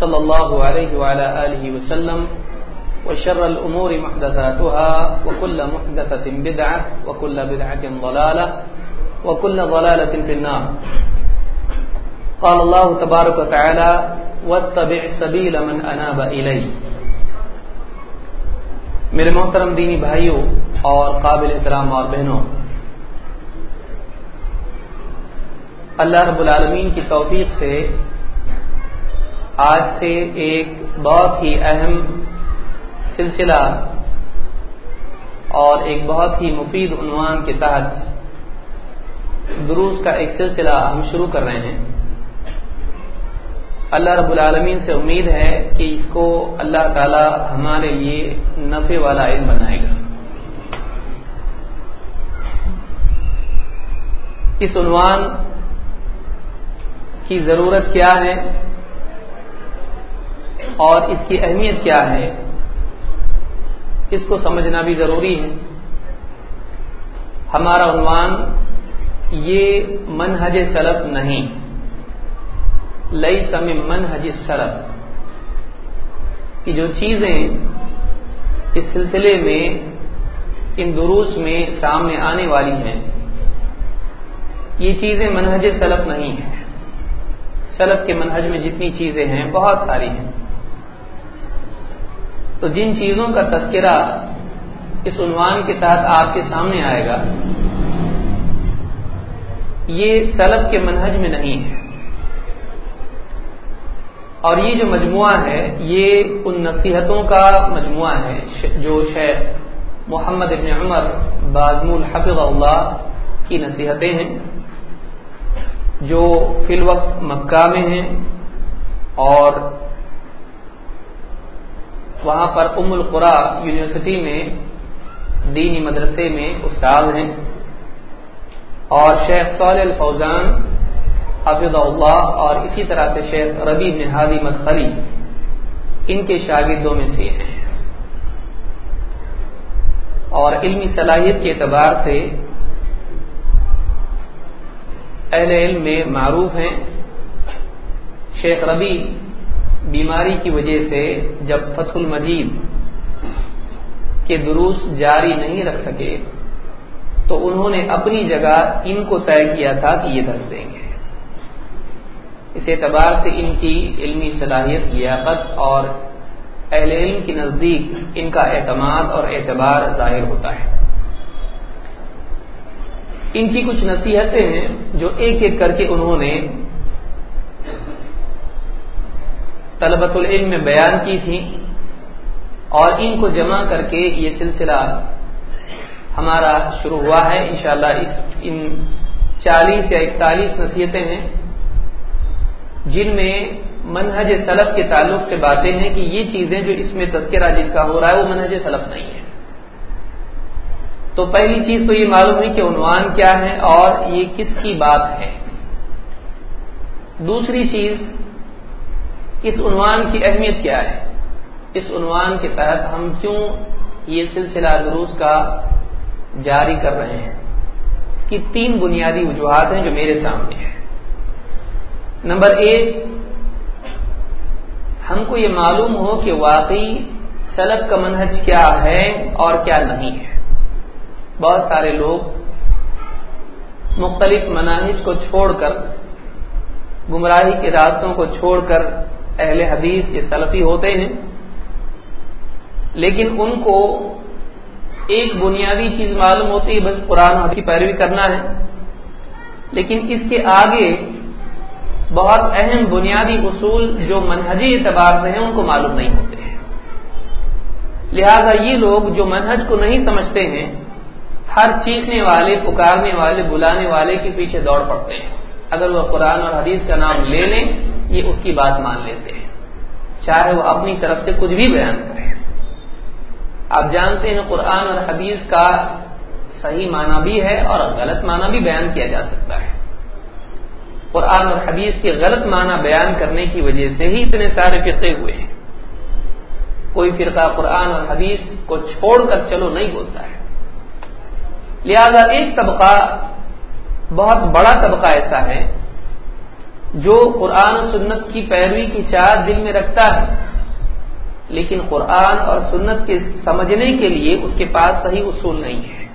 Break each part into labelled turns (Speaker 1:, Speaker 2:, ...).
Speaker 1: صلى الله عليه وعلى آله وسلم وشر الأمور محدثاتها وكل محدثة بدعة وكل بدعة ضلالة وكل ضلالة في النار. قال الله تبارك وتعالى واتبع سبيل من أناب إليه میرے محترم دینی بھائیوں اور قابل احترام اور بہنوں، اللہ رب العالمین کی توفیق سے آج سے ایک بہت ہی اہم سلسلہ اور ایک بہت ہی مفید عنوان کے تحت دروس کا ایک سلسلہ ہم شروع کر رہے ہیں۔ اللہ رب العالمین سے امید ہے کہ اس کو اللہ تعالی ہمارے لیے نفع والا علم بنائے گا۔ اس عنوان کی ضرورت کیا ہے؟ اور اس کی اہمیت کیا ہے؟ اس کو سمجھنا بھی ضروری ہے۔ ہمارا عنوان یہ منہج سلف نہیں۔ لئی سم منہج سلف۔ کی جو چیزیں اس سلسلے میں، ان دروس میں سامنے آنے والی ہیں، یہ چیزیں منہج سلف نہیں ہیں۔ سلف کے منہج میں جتنی چیزیں ہیں، بہت ساری ہیں۔ تو جن چیزوں کا تذکرہ اس عنوان کے تحت آپ کے سامنے آئے گا، یہ سلف کے منہج میں نہیں ہے۔ اور یہ جو مجموعہ ہے، یہ ان نصیحتوں کا مجموعہ ہے، جو شیخ محمد ابن عمر بازم الحفظ اللہ کی نصیحتیں ہیں، جو فی الوقت مکہ میں ہیں اور وہاں پر ام القرا یونیورسٹی میں، دینی مدرسے میں استاد ہیں۔ اور شیخ صالح الفوزان حفظ اللہ، اور اسی طرح سے شیخ ربی نہادی مدخلی ان کے شاگردوں میں سے ہیں۔ اور علمی صلاحیت کے اعتبار سے اہل علم میں معروف ہیں۔ شیخ ربی بیماری کی وجہ سے جب فتح المجید کے دروس جاری نہیں رکھ سکے، تو انہوں نے اپنی جگہ ان کو طے کیا تھا کہ یہ درس دیں گے۔ اس اعتبار سے ان کی علمی صلاحیت، لیاقت اور اہل علم کے نزدیک ان کا اعتماد اور اعتبار ظاہر ہوتا ہے۔ ان کی کچھ نصیحتیں ہیں جو ایک ایک کر کے انہوں نے طلبت العلم میں بیان کی تھی اور ان کو جمع کر کے یہ سلسلہ ہمارا شروع ہوا ہے، انشاءاللہ اس ان چالیس یا اکتالیس نصیحتیں ہیں، جن میں منہج سلف کے تعلق سے باتیں ہیں کہ یہ چیزیں جو اس میں تذکرہ جن کا ہو رہا ہے وہ منہج سلف نہیں ہے۔ تو پہلی چیز تو یہ معلوم ہے کہ عنوان کیا ہے اور یہ کس کی بات ہے۔ دوسری چیز اس عنوان کی اہمیت کیا ہے؟ اس عنوان کے تحت ہم کیوں یہ سلسلہ دروس کا جاری کر رہے ہیں؟ اس کی تین بنیادی وجوہات ہیں جو میرے سامنے ہیں۔ نمبر ایک، ہم کو یہ معلوم ہو کہ واقعی سلب کا منہج کیا ہے اور کیا نہیں ہے۔ بہت سارے لوگ مختلف مناہج کو چھوڑ کر، گمراہی کے راستوں کو چھوڑ کر اہل حدیث یہ سلفی ہوتے ہیں، لیکن ان کو ایک بنیادی چیز معلوم ہوتی ہے، بس قرآن کی پیروی کرنا ہے۔ لیکن اس کے آگے بہت اہم بنیادی اصول جو منہجی اعتبار سے ہیں، ان کو معلوم نہیں ہوتے ہیں۔ لہذا یہ لوگ جو منہج کو نہیں سمجھتے ہیں، ہر چیخنے والے، پکارنے والے، بلانے والے کے پیچھے دوڑ پڑتے ہیں۔ اگر وہ قرآن اور حدیث کا نام لے لیں یہ اس کی بات مان لیتے ہیں۔ چاہے وہ اپنی طرف سے کچھ بھی بیان کرے۔ آپ جانتے ہیں قرآن اور حدیث کا صحیح معنی بھی ہے اور غلط معنی بھی بیان کیا جا سکتا ہے۔ قرآن اور حدیث کے غلط معنی بیان کرنے کی وجہ سے ہی اتنے سارے فرقے ہوئے ہیں۔ کوئی فرقہ قرآن اور حدیث کو چھوڑ کر چلو نہیں بولتا ہے۔ لہذا ایک طبقہ بہت بڑا طبقہ ایسا ہے جو قرآن و سنت کی پیروی کی چاہ دل میں رکھتا ہے، لیکن قرآن اور سنت کے سمجھنے کے لیے اس کے پاس صحیح اصول نہیں ہے،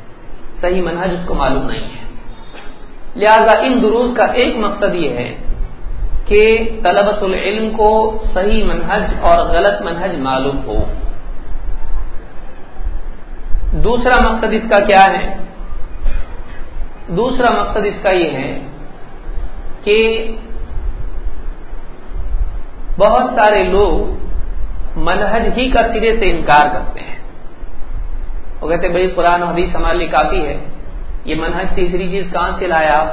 Speaker 1: صحیح منہج اس کو معلوم نہیں ہے۔ لہذا ان دروس کا ایک مقصد یہ ہے کہ طلبت العلم کو صحیح منہج اور غلط منہج معلوم ہو۔ دوسرا مقصد اس کا کیا ہے؟ دوسرا مقصد اس کا یہ ہے کہ بہت سارے لوگ منہج ہی کا سرے سے انکار کرتے ہیں۔ وہ کہتے بھائی، قرآن حدیث ہمارے لیے کافی ہے۔ یہ منہج تیسری چیز کہاں سے لایا؟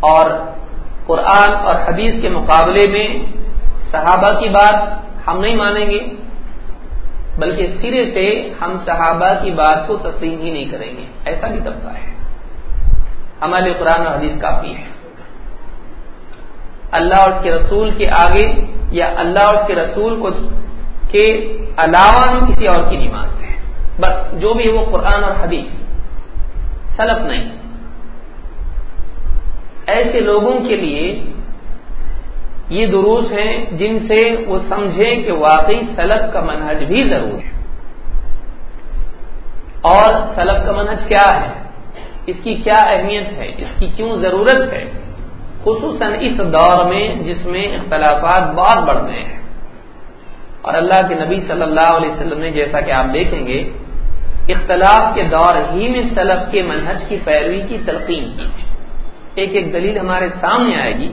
Speaker 1: اور قرآن اور حدیث کے مقابلے میں صحابہ کی بات ہم نہیں مانیں گے، بلکہ سرے سے ہم صحابہ کی بات کو تسلیم ہی نہیں کریں گے۔ ایسا بھی طبقہ ہے۔ ہمارے قرآن اور حدیث کافی ہے۔ اللہ اور اس کے رسول کے آگے یا اللہ اور اس کے رسول کو کے علاوہ ہم کسی اور کی نہیں مانتے ہیں۔ بس جو بھی وہ قرآن اور حدیث۔ سلف نہیں۔ ایسے لوگوں کے لیے یہ دروس ہیں جن سے وہ سمجھیں کہ واقعی سلف کا منہج بھی ضرور ہے۔ اور سلف کا منہج کیا ہے؟ اس کی کیا اہمیت ہے؟ اس کی کیوں ضرورت ہے؟ خصوصاً اس دور میں جس میں اختلافات بہت بڑھ گئے ہیں۔ اور اللہ کے نبی صلی اللہ علیہ وسلم نے جیسا کہ آپ دیکھیں گے، اختلاف کے دور ہی میں سلف کے منہج کی پیروی کی تلقین کی ایک ایک دلیل ہمارے سامنے آئے گی۔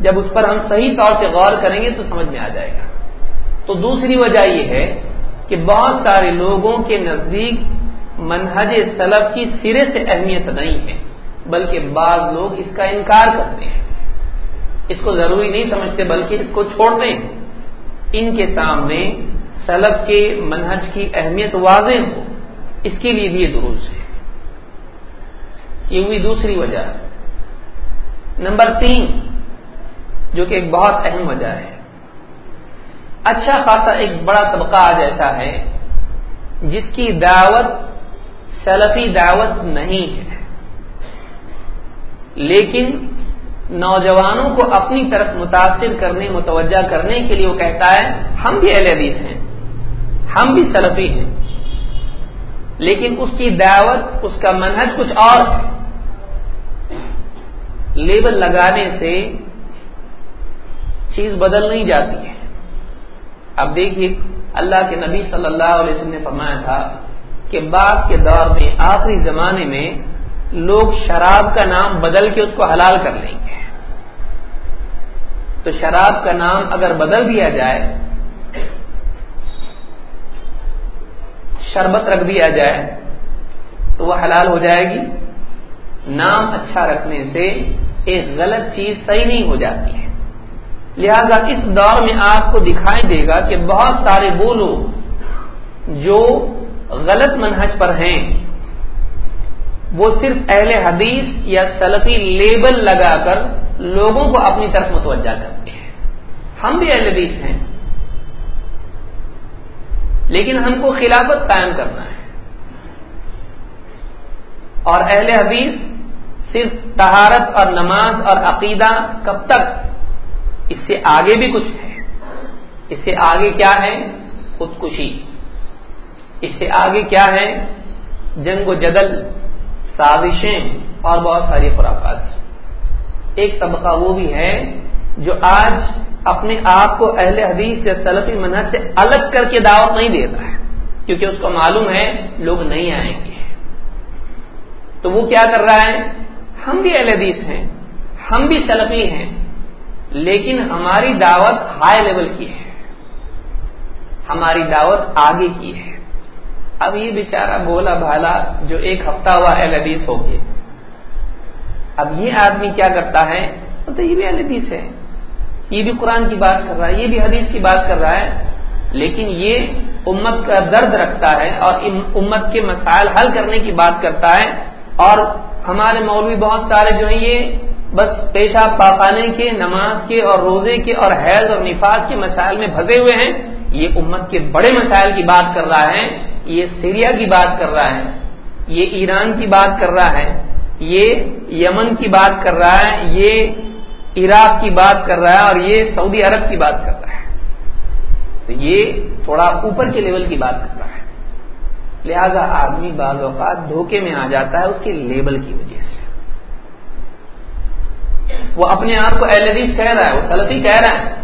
Speaker 1: جب اس پر ہم صحیح طور سے غور کریں گے تو سمجھ میں آ جائے گا۔ تو دوسری وجہ یہ ہے کہ بہت سارے لوگوں کے نزدیک منہج سلف کی سرے سے اہمیت نہیں ہے۔ بلکہ بعض لوگ اس کا انکار کرتے ہیں۔ اس کو ضروری نہیں سمجھتے بلکہ اس کو چھوڑتے ہیں۔ ان کے سامنے سلب کے منہج کی اہمیت واضح ہو۔ اس کے لیے بھی یہ درست ہے۔ یہ ہوئی دوسری وجہ۔ نمبر تین، جو کہ ایک بہت اہم وجہ ہے۔ اچھا خاصا ایک بڑا طبقہ آج ایسا ہے، جس کی دعوت سلفی دعوت نہیں ہے۔ لیکن نوجوانوں کو اپنی طرف متاثر کرنے، متوجہ کرنے کے لیے وہ کہتا ہے، ہم بھی اہل حدیث ہیں، ہم بھی سلفی ہیں، لیکن اس کی دعوت، اس کا منہج کچھ اور لیبل لگانے سے چیز بدل نہیں جاتی ہے۔ اب دیکھیے، اللہ کے نبی صلی اللہ علیہ وسلم نے فرمایا تھا کہ بعد کے دور میں، آخری زمانے میں لوگ شراب کا نام بدل کے اس کو حلال کر لیں گے۔ تو شراب کا نام اگر بدل دیا جائے، شربت رکھ دیا جائے، تو وہ حلال ہو جائے گی۔ نام اچھا رکھنے سے ایک غلط چیز صحیح نہیں ہو جاتی ہے۔ لہذا اس دور میں آپ کو دکھائی دے گا کہ بہت سارے وہ لوگ جو غلط منہج پر ہیں۔ وہ صرف اہل حدیث یا سلفی لیبل لگا کر لوگوں کو اپنی طرف متوجہ کرتے ہیں۔ ہم بھی اہل حدیث ہیں۔ لیکن ہم کو خلافت قائم کرنا ہے۔ اور اہل حدیث صرف تہارت اور نماز اور عقیدہ کب تک؟ اس سے آگے بھی کچھ ہے۔ اس سے آگے کیا ہے؟ خودکشی۔ اس سے آگے کیا ہے؟ جنگ و جدل۔ سازشیں اور بہت ساری خرافات ایک طبقہ وہ بھی ہے جو آج اپنے آپ کو اہل حدیث یا سلفی منہج سے الگ کر کے دعوت نہیں دیتا ہے، کیونکہ اس کو معلوم ہے لوگ نہیں آئیں گے۔ تو وہ کیا کر رہا ہے؟ ہم بھی اہل حدیث ہیں، ہم بھی سلفی ہیں، لیکن ہماری دعوت ہائی لیول کی ہے۔ ہماری دعوت آگے کی ہے۔ اب یہ بیچارہ بولا بھالا جو ایک ہفتہ ہوا اہل حدیث ہو گیا اب یہ آدمی کیا کرتا ہے؟ تو یہ بھی حدیث ہے۔ یہ بھی قرآن کی بات کر رہا ہے، یہ بھی حدیث کی بات کر رہا ہے۔ لیکن یہ امت کا درد رکھتا ہے اور امت کے مسائل حل کرنے کی بات کرتا ہے۔ اور ہمارے مولوی بہت سارے جو ہیں، یہ بس پیشہ پاخانے کے، نماز کے اور روزے کے اور حیض اور نفاذ کے مسائل میں پھنسے ہوئے ہیں۔ یہ امت کے بڑے مسائل کی بات کر رہا ہے۔ یہ سیریا کی بات کر رہا ہے، یہ ایران کی بات کر رہا ہے، یہ یمن کی بات کر رہا ہے، یہ عراق کی بات کر رہا ہے اور یہ سعودی عرب کی بات کر رہا ہے۔ تو یہ تھوڑا اوپر کے لیول کی بات کر رہا ہے۔ لہذا آدمی بعض اوقات دھوکے میں آ جاتا ہے اس کے لیبل کی وجہ سے۔ وہ اپنے آپ کو اہل حدیث کہہ رہا ہے، وہ سلفی کہہ رہا ہے۔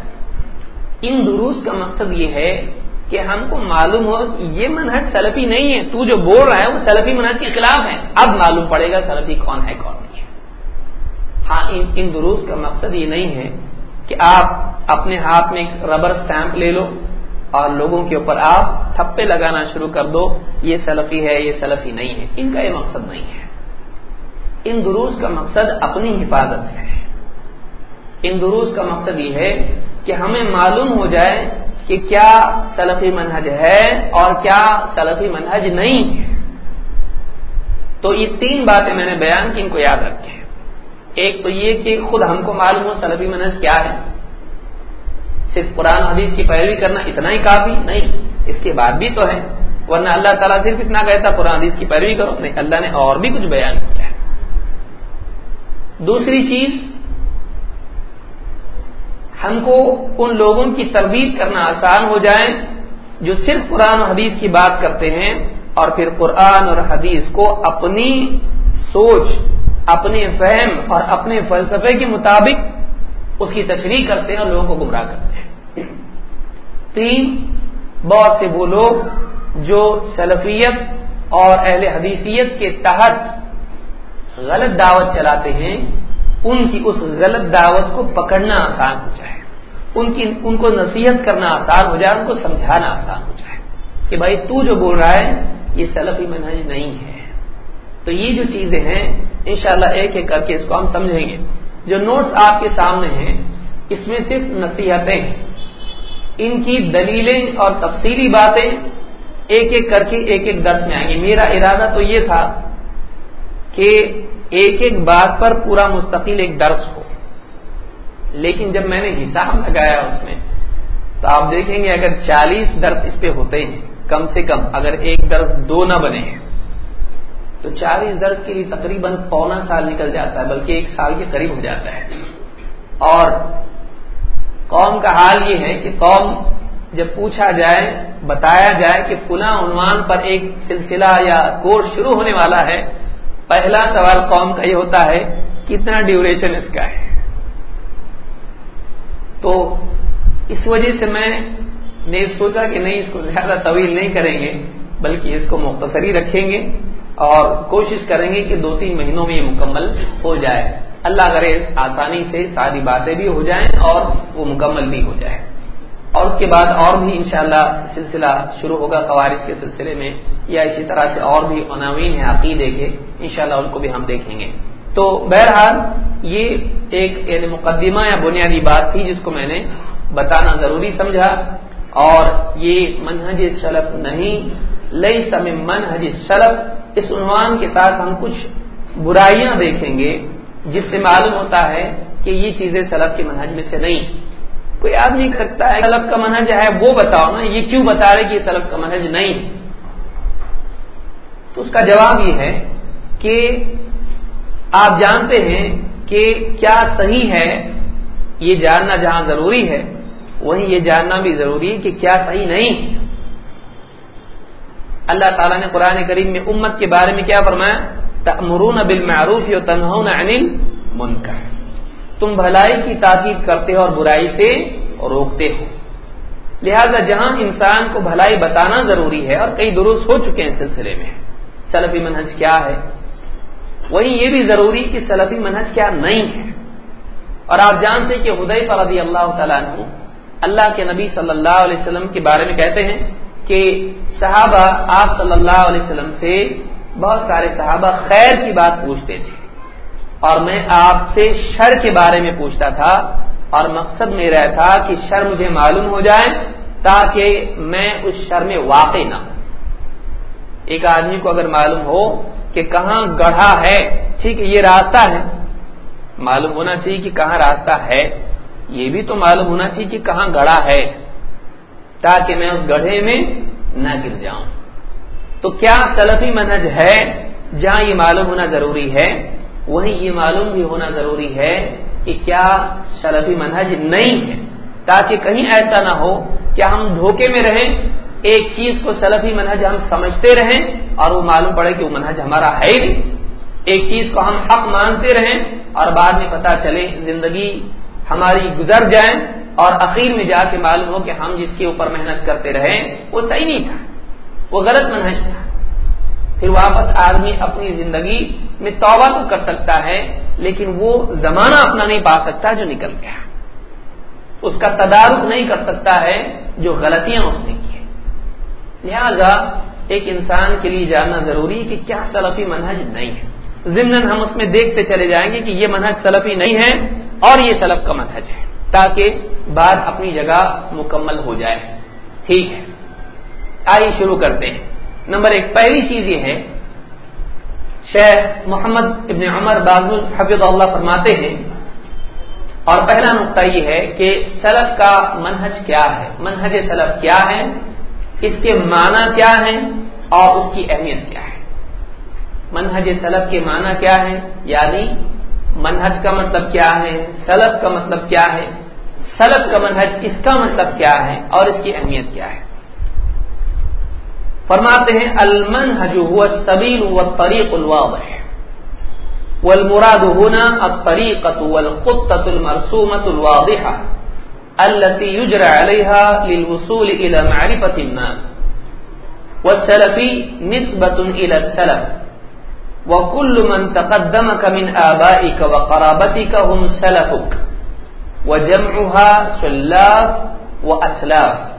Speaker 1: ان دروس کا مقصد یہ ہے کہ ہم کو معلوم ہو یہ منہج سلفی نہیں ہے۔ تو جو بول رہا ہے وہ سلفی منہج کے خلاف ہے۔ اب معلوم پڑے گا سلفی کون ہے، کون نہیں ہے۔ ہاں ان ان دروس کا مقصد یہ نہیں ہے کہ آپ اپنے ہاتھ میں ایک ربر اسٹیمپ لے لو اور لوگوں کے اوپر آپ تھپے لگانا شروع کر دو، یہ سلفی ہے، یہ سلفی نہیں ہے۔ ان کا یہ مقصد نہیں ہے۔ ان دروس کا مقصد اپنی حفاظت ہے۔ ان دروس کا مقصد یہ ہے کہ ہمیں معلوم ہو جائے کہ کیا سلفی منہج ہے اور کیا سلفی منہج نہیں۔ ہے تو یہ تین باتیں میں نے بیان کی، ان کو یاد رکھیں۔ ایک تو یہ کہ خود ہم کو معلوم ہو سلفی منہج کیا ہے۔ صرف قرآن حدیث کی پیروی کرنا اتنا ہی کافی نہیں، اس کے بعد بھی تو ہے۔ ورنہ اللہ تعالیٰ صرف اتنا کہتا، قرآن حدیث کی پیروی کرو۔ نہیں، اللہ نے اور بھی کچھ بیان کیا ہے۔ دوسری چیز ہم کو ان لوگوں کی تربیت کرنا آسان ہو جائے جو صرف قرآن و حدیث کی بات کرتے ہیں اور پھر قرآن اور حدیث کو اپنی سوچ اپنے فہم اور اپنے فلسفے کے مطابق اس کی تشریح کرتے ہیں اور لوگوں کو گمراہ کرتے ہیں۔ تین، بہت سے وہ لوگ جو سلفیت اور اہل حدیثیت کے تحت غلط دعوت چلاتے ہیں ان کی اس غلط دعوت کو پکڑنا آسان ہو جائے۔ ان کی، ان کو نصیحت کرنا آسان ہو جائے، ان کو سمجھانا آسان ہو جائے کہ بھائی تو جو بول رہا ہے، یہ سلفی منہج نہیں ہے۔ تو یہ جو چیزیں ہیں، انشاءاللہ ایک ایک کر کے اس کو ہم سمجھیں گے۔ جو نوٹس آپ کے سامنے ہیں، اس میں صرف نصیحتیں ہیں۔ ان کی دلیلیں اور تفصیلی باتیں ایک ایک کر کے ایک ایک درس میں آئیں گے میرا ارادہ تو یہ تھا کہ ایک ایک بات پر پورا مستقل ایک درس ہو۔ لیکن جب میں نے حساب لگایا اس میں، تو آپ دیکھیں گے اگر چالیس درس اس پہ ہوتے ہیں، کم سے کم اگر ایک درس دو نہ بنے ہیں، تو چالیس درس کے لیے تقریباً پونا سال نکل جاتا ہے، بلکہ ایک سال کے قریب ہو جاتا ہے۔ اور قوم کا حال یہ ہے کہ قوم جب پوچھا جائے، بتایا جائے کہ فلاں عنوان پر ایک سلسلہ یا کورس شروع ہونے والا ہے پہلا سوال قوم کا یہ ہوتا ہے، کتنا ڈیوریشن اس کا ہے؟ تو اس وجہ سے میں نے سوچا کہ نہیں، اس کو زیادہ طویل نہیں کریں گے، بلکہ اس کو مختصری رکھیں گے اور کوشش کریں گے کہ دو تین مہینوں میں یہ مکمل ہو جائے۔ اللہ کرے، آسانی سے ساری باتیں بھی ہو جائیں اور وہ مکمل بھی ہو جائے۔ اور اس کے بعد اور بھی انشاءاللہ سلسلہ شروع ہوگا قوارش کے سلسلے میں یا اسی طرح سے اور بھی عناوین ہیں عقیدے کے، انشاءاللہ ان کو بھی ہم دیکھیں گے۔ تو بہرحال یہ ایک یعنی مقدمہ یا بنیادی بات تھی جس کو میں نے بتانا ضروری سمجھا اور یہ منہج سلف نہیں لئی سم منہج سلف، اس عنوان کے ساتھ ہم کچھ برائیاں دیکھیں گے جس سے معلوم ہوتا ہے کہ یہ چیزیں سلف کے منہج میں سے نہیں۔ کوئی آدمی سکتا ہے، سلف کا منہج ہے، وہ بتاؤ نا، یہ کیوں بتا رہے کہ یہ سلف کا منہج نہیں؟ تو اس کا جواب یہ ہے کہ آپ جانتے ہیں کہ کیا صحیح ہے، یہ جاننا جہاں ضروری ہے، وہیں یہ جاننا بھی ضروری ہے کہ کیا صحیح نہیں۔ اللہ تعالیٰ نے قرآن کریم میں امت کے بارے میں کیا فرمایا؟ تمرون بالمعروف یا تنہون عن المنکر۔ تم بھلائی کی تاکید کرتے ہو اور برائی سے روکتے ہو۔ لہذا جہاں انسان کو بھلائی بتانا ضروری ہے اور کئی درست ہو چکے ہیں سلسلے میں، سلفی منہج کیا ہے؟ وہیں یہ بھی ضروری کہ سلفی منہج کیا نہیں ہے۔ اور آپ جانتے کہ ہدے پر رضی اللہ تعالیٰ عنہ اللہ کے نبی صلی اللہ علیہ وسلم کے بارے میں کہتے ہیں کہ صحابہ آپ صلی اللہ علیہ وسلم سے بہت سارے صحابہ خیر کی بات پوچھتے تھے۔ اور میں آپ سے شر کے بارے میں پوچھتا تھا اور مقصد میرا تھا کہ شر مجھے معلوم ہو جائے تاکہ میں اس شر میں واقع نہ ہوں۔ ایک آدمی کو اگر معلوم ہو کہ کہاں گڑھا ہے، ٹھیک ہے، یہ راستہ ہے۔ معلوم ہونا چاہیے کہ کہاں راستہ ہے۔ یہ بھی تو معلوم ہونا چاہیے کہ کہاں گڑھا ہے، تاکہ میں اس گڑھے میں نہ گر جاؤں۔ تو کیا سلفی منہج ہے جہاں یہ معلوم ہونا ضروری ہے؟ وہیں یہ معلوم بھی ہونا ضروری ہے کہ کیا سلفی منہج نہیں ہے۔ تاکہ کہیں ایسا نہ ہو کہ ہم دھوکے میں رہیں، ایک چیز کو سلفی منہج ہم سمجھتے رہیں اور وہ معلوم پڑے کہ وہ منہج ہمارا ہے ہی۔ نہیں ایک چیز کو ہم حق مانتے رہیں اور بعد میں پتا چلے زندگی ہماری گزر جائیں اور اخیر میں جا کے معلوم ہو کہ ہم جس کے اوپر محنت کرتے رہے وہ صحیح نہیں تھا۔ وہ غلط منہج تھا۔ پھر واپس آدمی اپنی زندگی میں توبہ تو کر سکتا ہے، لیکن وہ زمانہ اپنا نہیں پا سکتا جو نکل گیا۔ اس کا تدارک نہیں کر سکتا ہے جو غلطیاں اس نے کی لہذا ایک انسان کے لیے جاننا ضروری ہے کہ کیا سلفی منہج نہیں ہے۔ ضمن ہم اس میں دیکھتے چلے جائیں گے کہ یہ منہج سلفی نہیں ہے اور یہ سلف کا منہج ہے، تاکہ بات اپنی جگہ مکمل ہو جائے۔ ٹھیک ہے۔ آئیے شروع کرتے ہیں۔ نمبر ایک، پہلی چیز یہ ہے، شیخ محمد ابن عمر بازو حفظ اللہ فرماتے ہیں، اور پہلا نقطہ یہ ہے کہ سلف کا منہج کیا ہے؟ منہج سلف کیا ہے اس کے معنی کیا ہے اور اس کی اہمیت کیا ہے؟ منہج سلف کے معنی کیا ہے یعنی منہج کا مطلب کیا ہے؟ سلف کا مطلب کیا ہے؟ سلف کا منہج اس کا مطلب کیا ہے؟ اور اس کی اہمیت کیا ہے؟ فرماتے ہیں، المنهج هو السبيل والطريق الواضح. والمراد هنا الطريقة والخطة المرسومة الواضحة التي يجرى عليها للوصول إلى معرفة ما والسلفي نسبة إلى السلف. وكل من تقدمك من آبائك وقرابتك هم سلفك. وجمعها سلاف وأسلاف.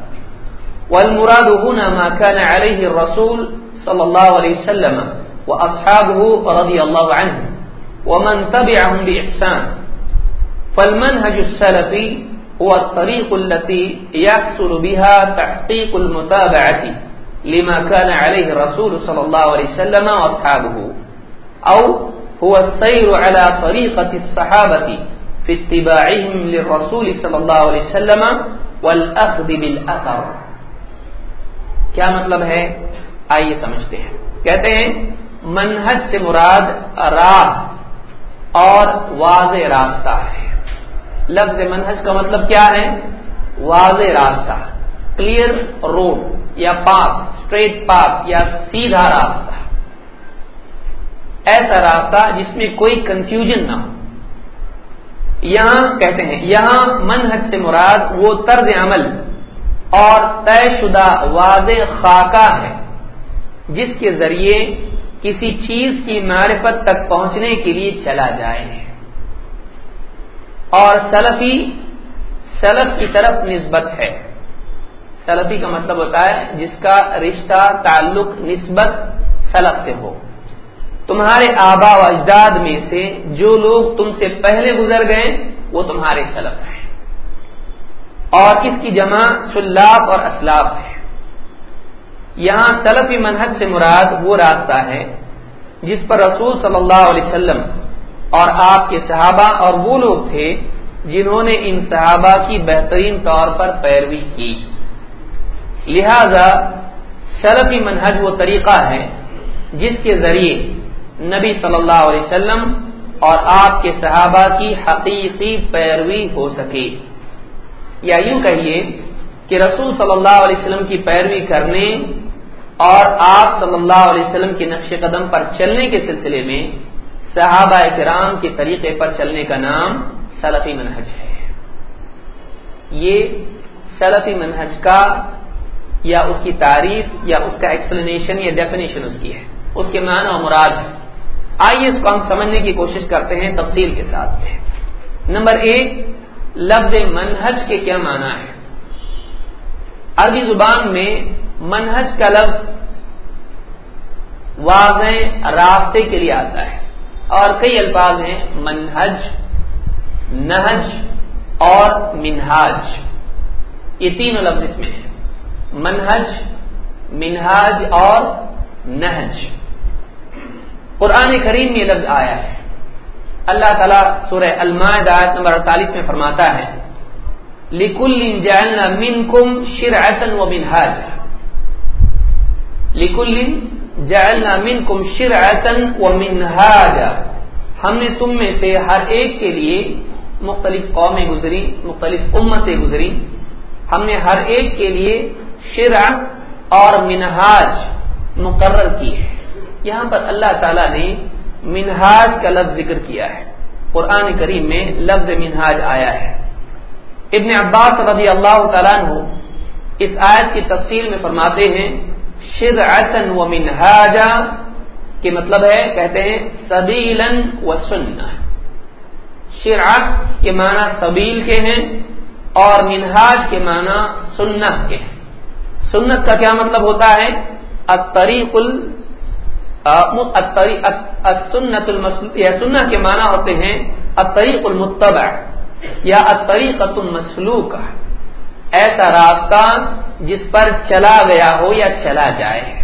Speaker 1: والمراد هنا ما كان عليه الرسول صلى الله عليه وسلم وأصحابه رضي الله عنه ومن تبعهم بإحسان. فالمنهج السلفي هو الطريق التي يحصل بها تحقيق المتابعة لما كان عليه الرسول صلى الله عليه وسلم وأصحابه، أو هو السير على طريقة الصحابة في اتباعهم للرسول صلى الله عليه وسلم والأخذ بالأثر. کیا مطلب ہے؟ آئیے سمجھتے ہیں۔ کہتے ہیں، منہج سے مراد راہ اور واضح راستہ ہے۔ لفظ منہج کا مطلب کیا ہے؟ واضح راستہ کلیئر روڈ یا پاک اسٹریٹ پاک یا سیدھا راستہ۔ ایسا راستہ جس میں کوئی کنفیوژن نہ ہو۔ یہاں کہتے ہیں، یہاں منہج سے مراد وہ طرز عمل اور طے شدہ واضح خاکہ ہے، جس کے ذریعے کسی چیز کی معرفت تک پہنچنے کے لیے چلا جائے۔ اور سلفی، سلف کی طرف نسبت ہے۔ سلفی کا مطلب ہوتا ہے جس کا رشتہ، تعلق، نسبت سلف سے ہو۔ تمہارے آبا و اجداد میں سے جو لوگ تم سے پہلے گزر گئے، وہ تمہارے سلف ہیں۔ اور اس کی جمع سلاف اور اسلاف ہے۔ یہاں سلفی منحج سے مراد وہ راستہ ہے جس پر رسول صلی اللہ علیہ وسلم اور آپ کے صحابہ اور وہ لوگ تھے جنہوں نے ان صحابہ کی بہترین طور پر پیروی کی۔ لہذا سلفی منہج وہ طریقہ ہے جس کے ذریعے نبی صلی اللہ علیہ وسلم اور آپ کے صحابہ کی حقیقی پیروی ہو سکے۔ یا یوں کہیے کہ رسول صلی اللہ علیہ وسلم کی پیروی کرنے اور آپ صلی اللہ علیہ وسلم کے نقش قدم پر چلنے کے سلسلے میں صحابہ کرام کے طریقے پر چلنے کا نام سلفی منہج ہے۔ یہ سلفی منہج کا یا اس کی تعریف یا اس کا ایکسپلینیشن یا ڈیفینیشن اس کی ہے۔ اس کے معنی و مراد ہے۔ آئیے اس کو ہم سمجھنے کی کوشش کرتے ہیں تفصیل کے ساتھ۔ نمبر ایک لفظ منہج کے کیا معنی ہے؟ عربی زبان میں منہج کا لفظ واضح راستے کے لیے آتا ہے اور کئی الفاظ ہیں، منہج، نہج اور منہاج۔ یہ تینوں لفظ اس میں ہیں۔ منہج، منہاج اور نہج۔ قرآن کریم میں لفظ آیا ہے۔ اللہ تعالیٰ سورہ المائد آیت نمبر اڑتالیس میں فرماتا ہے، لکل جعلنا منکم شرعتا و منہاج لکل جعلنا منکم شرعتا و منہاج ہم نے تم میں سے ہر ایک کے لیے مختلف قومیں گزری، مختلف امتیں گزری۔ ہم نے ہر ایک کے لیے شرع اور منہاج مقرر کی۔ ہے یہاں پر اللہ تعالی نے منہاج کا لفظ ذکر کیا ہے۔ قرآن کریم میں لفظ منہاج آیا ہے۔ ابن عباس رضی اللہ تعالیٰ عنہ اس آیت کی تفصیل میں فرماتے ہیں شرعتن و منہاجا کے مطلب ہے، کہتے ہیں سبیلن و سننا شرعت کے معنی سبیل کے ہیں اور منہاج کے معنی سنت کے ہیں۔ سنت کا کیا مطلب ہوتا ہے؟ الطریق سنت یا سنت کے معنی ہوتے ہیں الطریق المتبع یا الطریقۃ المسلوک ایسا راستہ جس پر چلا گیا ہو یا چلا جائے۔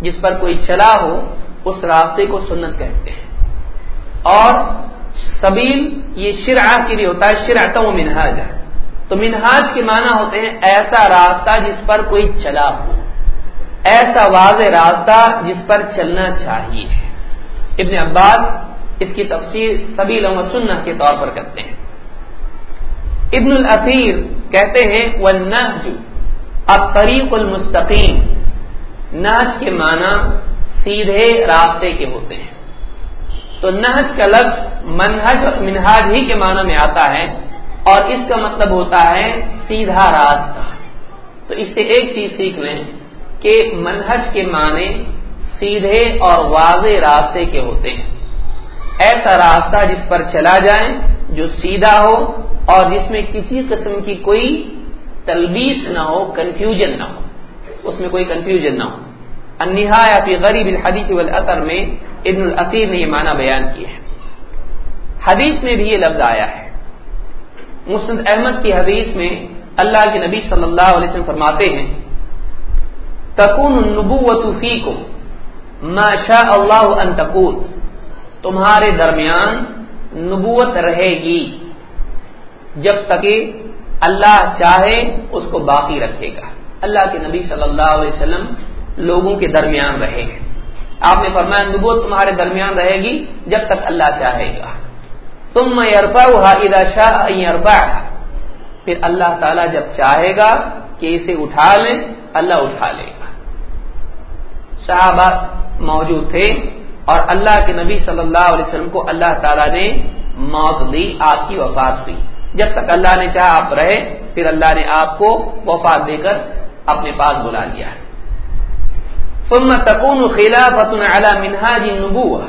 Speaker 1: جس پر کوئی چلا ہو، اس راستے کو سنت کہتے ہیں۔ اور سبیل یہ شرع کے لیے ہوتا ہے شرعتا و منہاج۔ ہے تو منہاج کے معنی ہوتے ہیں ایسا راستہ جس پر کوئی چلا ہو۔ ایسا واضح راستہ جس پر چلنا چاہیے۔ ابن عباس اس کی تفسیر سبیل و سنہ کے طور پر کرتے ہیں۔ ابن الاثیر کہتے ہیں وہ نہج اب طریق المستقیم نہج کے معنی سیدھے راستے کے ہوتے ہیں۔ تو نہج کا لفظ منہج اور منہاج ہی کے معنی میں آتا ہے اور اس کا مطلب ہوتا ہے سیدھا راستہ۔ تو اس سے ایک چیز سیکھ لیں۔ کہ منہج کے معنی سیدھے اور واضح راستے کے ہوتے ہیں۔ ایسا راستہ جس پر چلا جائے جو سیدھا ہو اور جس میں کسی قسم کی کوئی تلبیس نہ ہو کنفیوژن نہ ہو۔ اس میں کوئی کنفیوژن نہ ہو۔ انہا یا پھر غریب الحدیث والاثر میں ابن الاثیر نے یہ معنی بیان کیا ہے۔ حدیث میں بھی یہ لفظ آیا ہے۔ مسند احمد کی حدیث میں اللہ کے نبی صلی اللہ علیہ وسلم فرماتے ہیں تکون النبوت فیکم ما شاء اللہ ان تکون، تمہارے درمیان نبوت رہے گی، جب تک اللہ چاہے اس کو باقی رکھے گا۔ اللہ کے نبی صلی اللہ علیہ وسلم لوگوں کے درمیان رہے گا آپ نے فرمایا نبوت تمہارے درمیان رہے گی جب تک اللہ چاہے گا۔ تم میں ارفا ادا شاہ پھر اللہ تعالیٰ جب چاہے گا کہ اسے اٹھا لیں، اللہ اٹھا لے۔ گا صحابہ موجود تھے اور اللہ کے نبی صلی اللہ علیہ وسلم کو اللہ تعالیٰ نے موت دی، آپ کی وفات ہوئی۔ جب تک اللہ نے چاہا آپ رہے، پھر اللہ نے آپ کو وفات دے کر اپنے پاس بلا لیا۔ ثم تکون خلافت علی منہاج النبوہ۔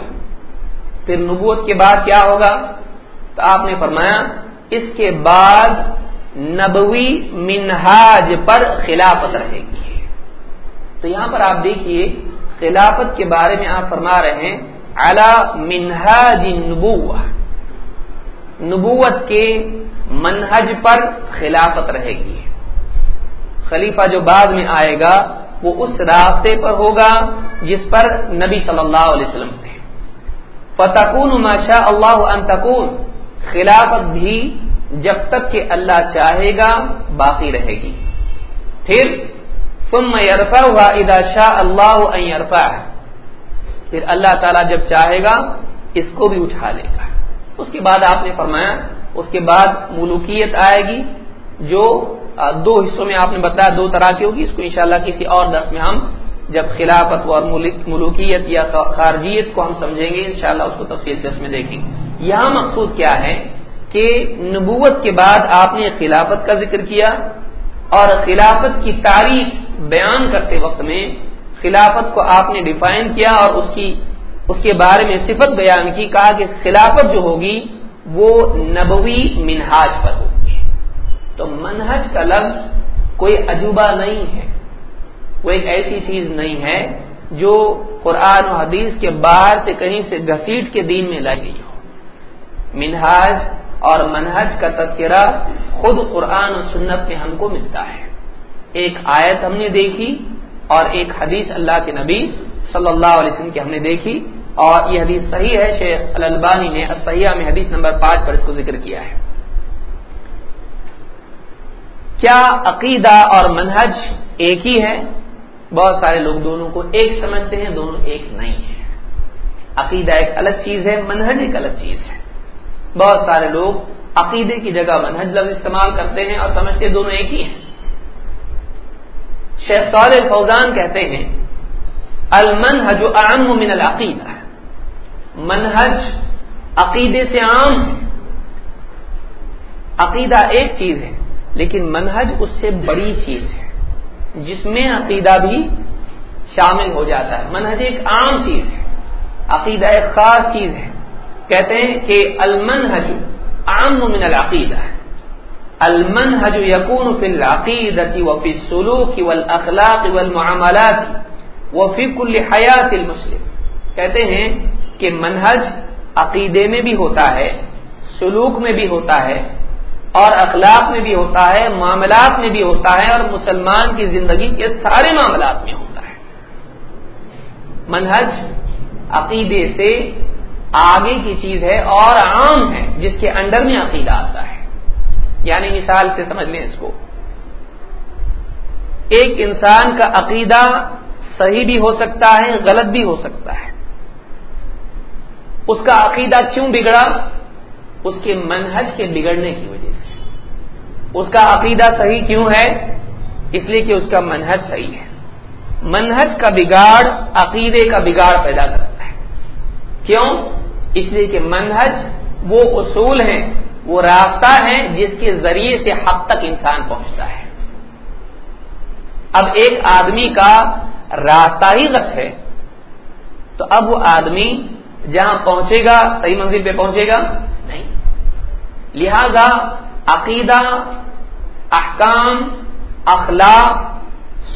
Speaker 1: پھر نبوت کے بعد کیا ہوگا؟ تو آپ نے فرمایا، اس کے بعد نبوی منہاج پر خلافت رہے گی۔ تو یہاں پر آپ دیکھیے خلافت کے بارے میں آپ فرما رہے ہیں اعلی منہاج نبوہ نبوت کے منہج پر خلافت رہے گی۔ خلیفہ جو بعد میں آئے گا، وہ اس راستے پر ہوگا جس پر نبی صلی اللہ علیہ وسلم تھے۔ فتقون ماشاء اللہ انتقون خلافت بھی جب تک کہ اللہ چاہے گا، باقی رہے گی۔ پھر ثم يرفعها اذا شاء الله ان يرفعها. پھر اللہ تعالیٰ جب چاہے گا، اس کو بھی اٹھا لے گا۔ اس کے بعد آپ نے فرمایا، اس کے بعد ملوکیت آئے گی، جو دو حصوں میں آپ نے بتایا، دو طرح کی ہوگی۔ اس کو انشاءاللہ کسی اور دس میں ہم جب خلافت اور ملوکیت یا خارجیت کو ہم سمجھیں گے، انشاءاللہ اس کو تفصیل سے اس میں دیکھیں۔ گے یہاں مقصود کیا ہے کہ نبوت کے بعد آپ نے خلافت کا ذکر کیا اور خلافت کی تاریخ بیان کرتے وقت میں خلافت کو آپ نے ڈیفائن کیا اور اس کی اس کے بارے میں صفت بیان کی، کہا کہ خلافت جو ہوگی وہ نبوی منہاج پر ہوگی۔ تو منہج کا لفظ کوئی عجوبہ نہیں ہے۔ وہ ایک ایسی چیز نہیں ہے جو قرآن و حدیث کے باہر سے کہیں سے گھسیٹ کے دین میں لائی گئی ہو۔ منہاج اور منہج کا تذکرہ خود قرآن و سنت میں ہم کو ملتا ہے۔ ایک آیت ہم نے دیکھی اور ایک حدیث اللہ کے نبی صلی اللہ علیہ وسلم کی ہم نے دیکھی اور یہ حدیث صحیح ہے، شیخ البانی نے سیاح میں حدیث نمبر پانچ پر اس کو ذکر کیا ہے۔ کیا عقیدہ اور منہج ایک ہی ہے؟ بہت سارے لوگ دونوں کو ایک سمجھتے ہیں، دونوں ایک نہیں ہے عقیدہ ایک الگ چیز ہے، منہج ایک الگ چیز ہے۔ بہت سارے لوگ عقیدے کی جگہ منہج لفظ استعمال کرتے ہیں اور سمجھتے دونوں ایک ہی ہیں۔ شیخ صالح فوزان کہتے ہیں المنحج عام من العقیدہ۔ منہج عقیدے سے عام ہے۔ عقیدہ ایک چیز ہے، لیکن منہج اس سے بڑی چیز ہے، جس میں عقیدہ بھی شامل ہو جاتا ہے۔ منہج ایک عام چیز ہے، عقیدہ ایک خاص چیز ہے۔ کہتے ہیں کہ المنحج عام من العقیدہ المنحج یقون فی العقیدت وفی السلوک والاخلاق والمعاملات وفی کل حیات المسلم۔ کہتے ہیں کہ منہج عقیدے میں بھی ہوتا ہے، سلوک میں بھی ہوتا ہے اور اخلاق میں بھی ہوتا ہے، معاملات میں بھی ہوتا ہے اور مسلمان کی زندگی کے سارے معاملات میں ہوتا ہے۔ منہج عقیدے سے آگے کی چیز ہے اور عام ہے، جس کے انڈر میں عقیدہ آتا ہے۔ یعنی مثال سے سمجھ لیں اس کو۔ ایک انسان کا عقیدہ صحیح بھی ہو سکتا ہے، غلط بھی ہو سکتا ہے۔ اس کا عقیدہ کیوں بگڑا؟ اس کے منہج کے بگڑنے کی وجہ سے۔ اس کا عقیدہ صحیح کیوں ہے؟ اس لیے کہ اس کا منہج صحیح ہے۔ منہج کا بگاڑ، عقیدے کا بگاڑ پیدا کرتا ہے۔ کیوں؟ اس لیے کہ منہج وہ اصول ہیں، وہ راستہ ہے جس کے ذریعے سے حق تک انسان پہنچتا ہے۔ اب ایک آدمی کا راستہ ہی غلط ہے، تو اب وہ آدمی جہاں پہنچے گا، صحیح منزل پہ پہنچے گا؟ نہیں۔ لہذا عقیدہ، احکام، اخلاق،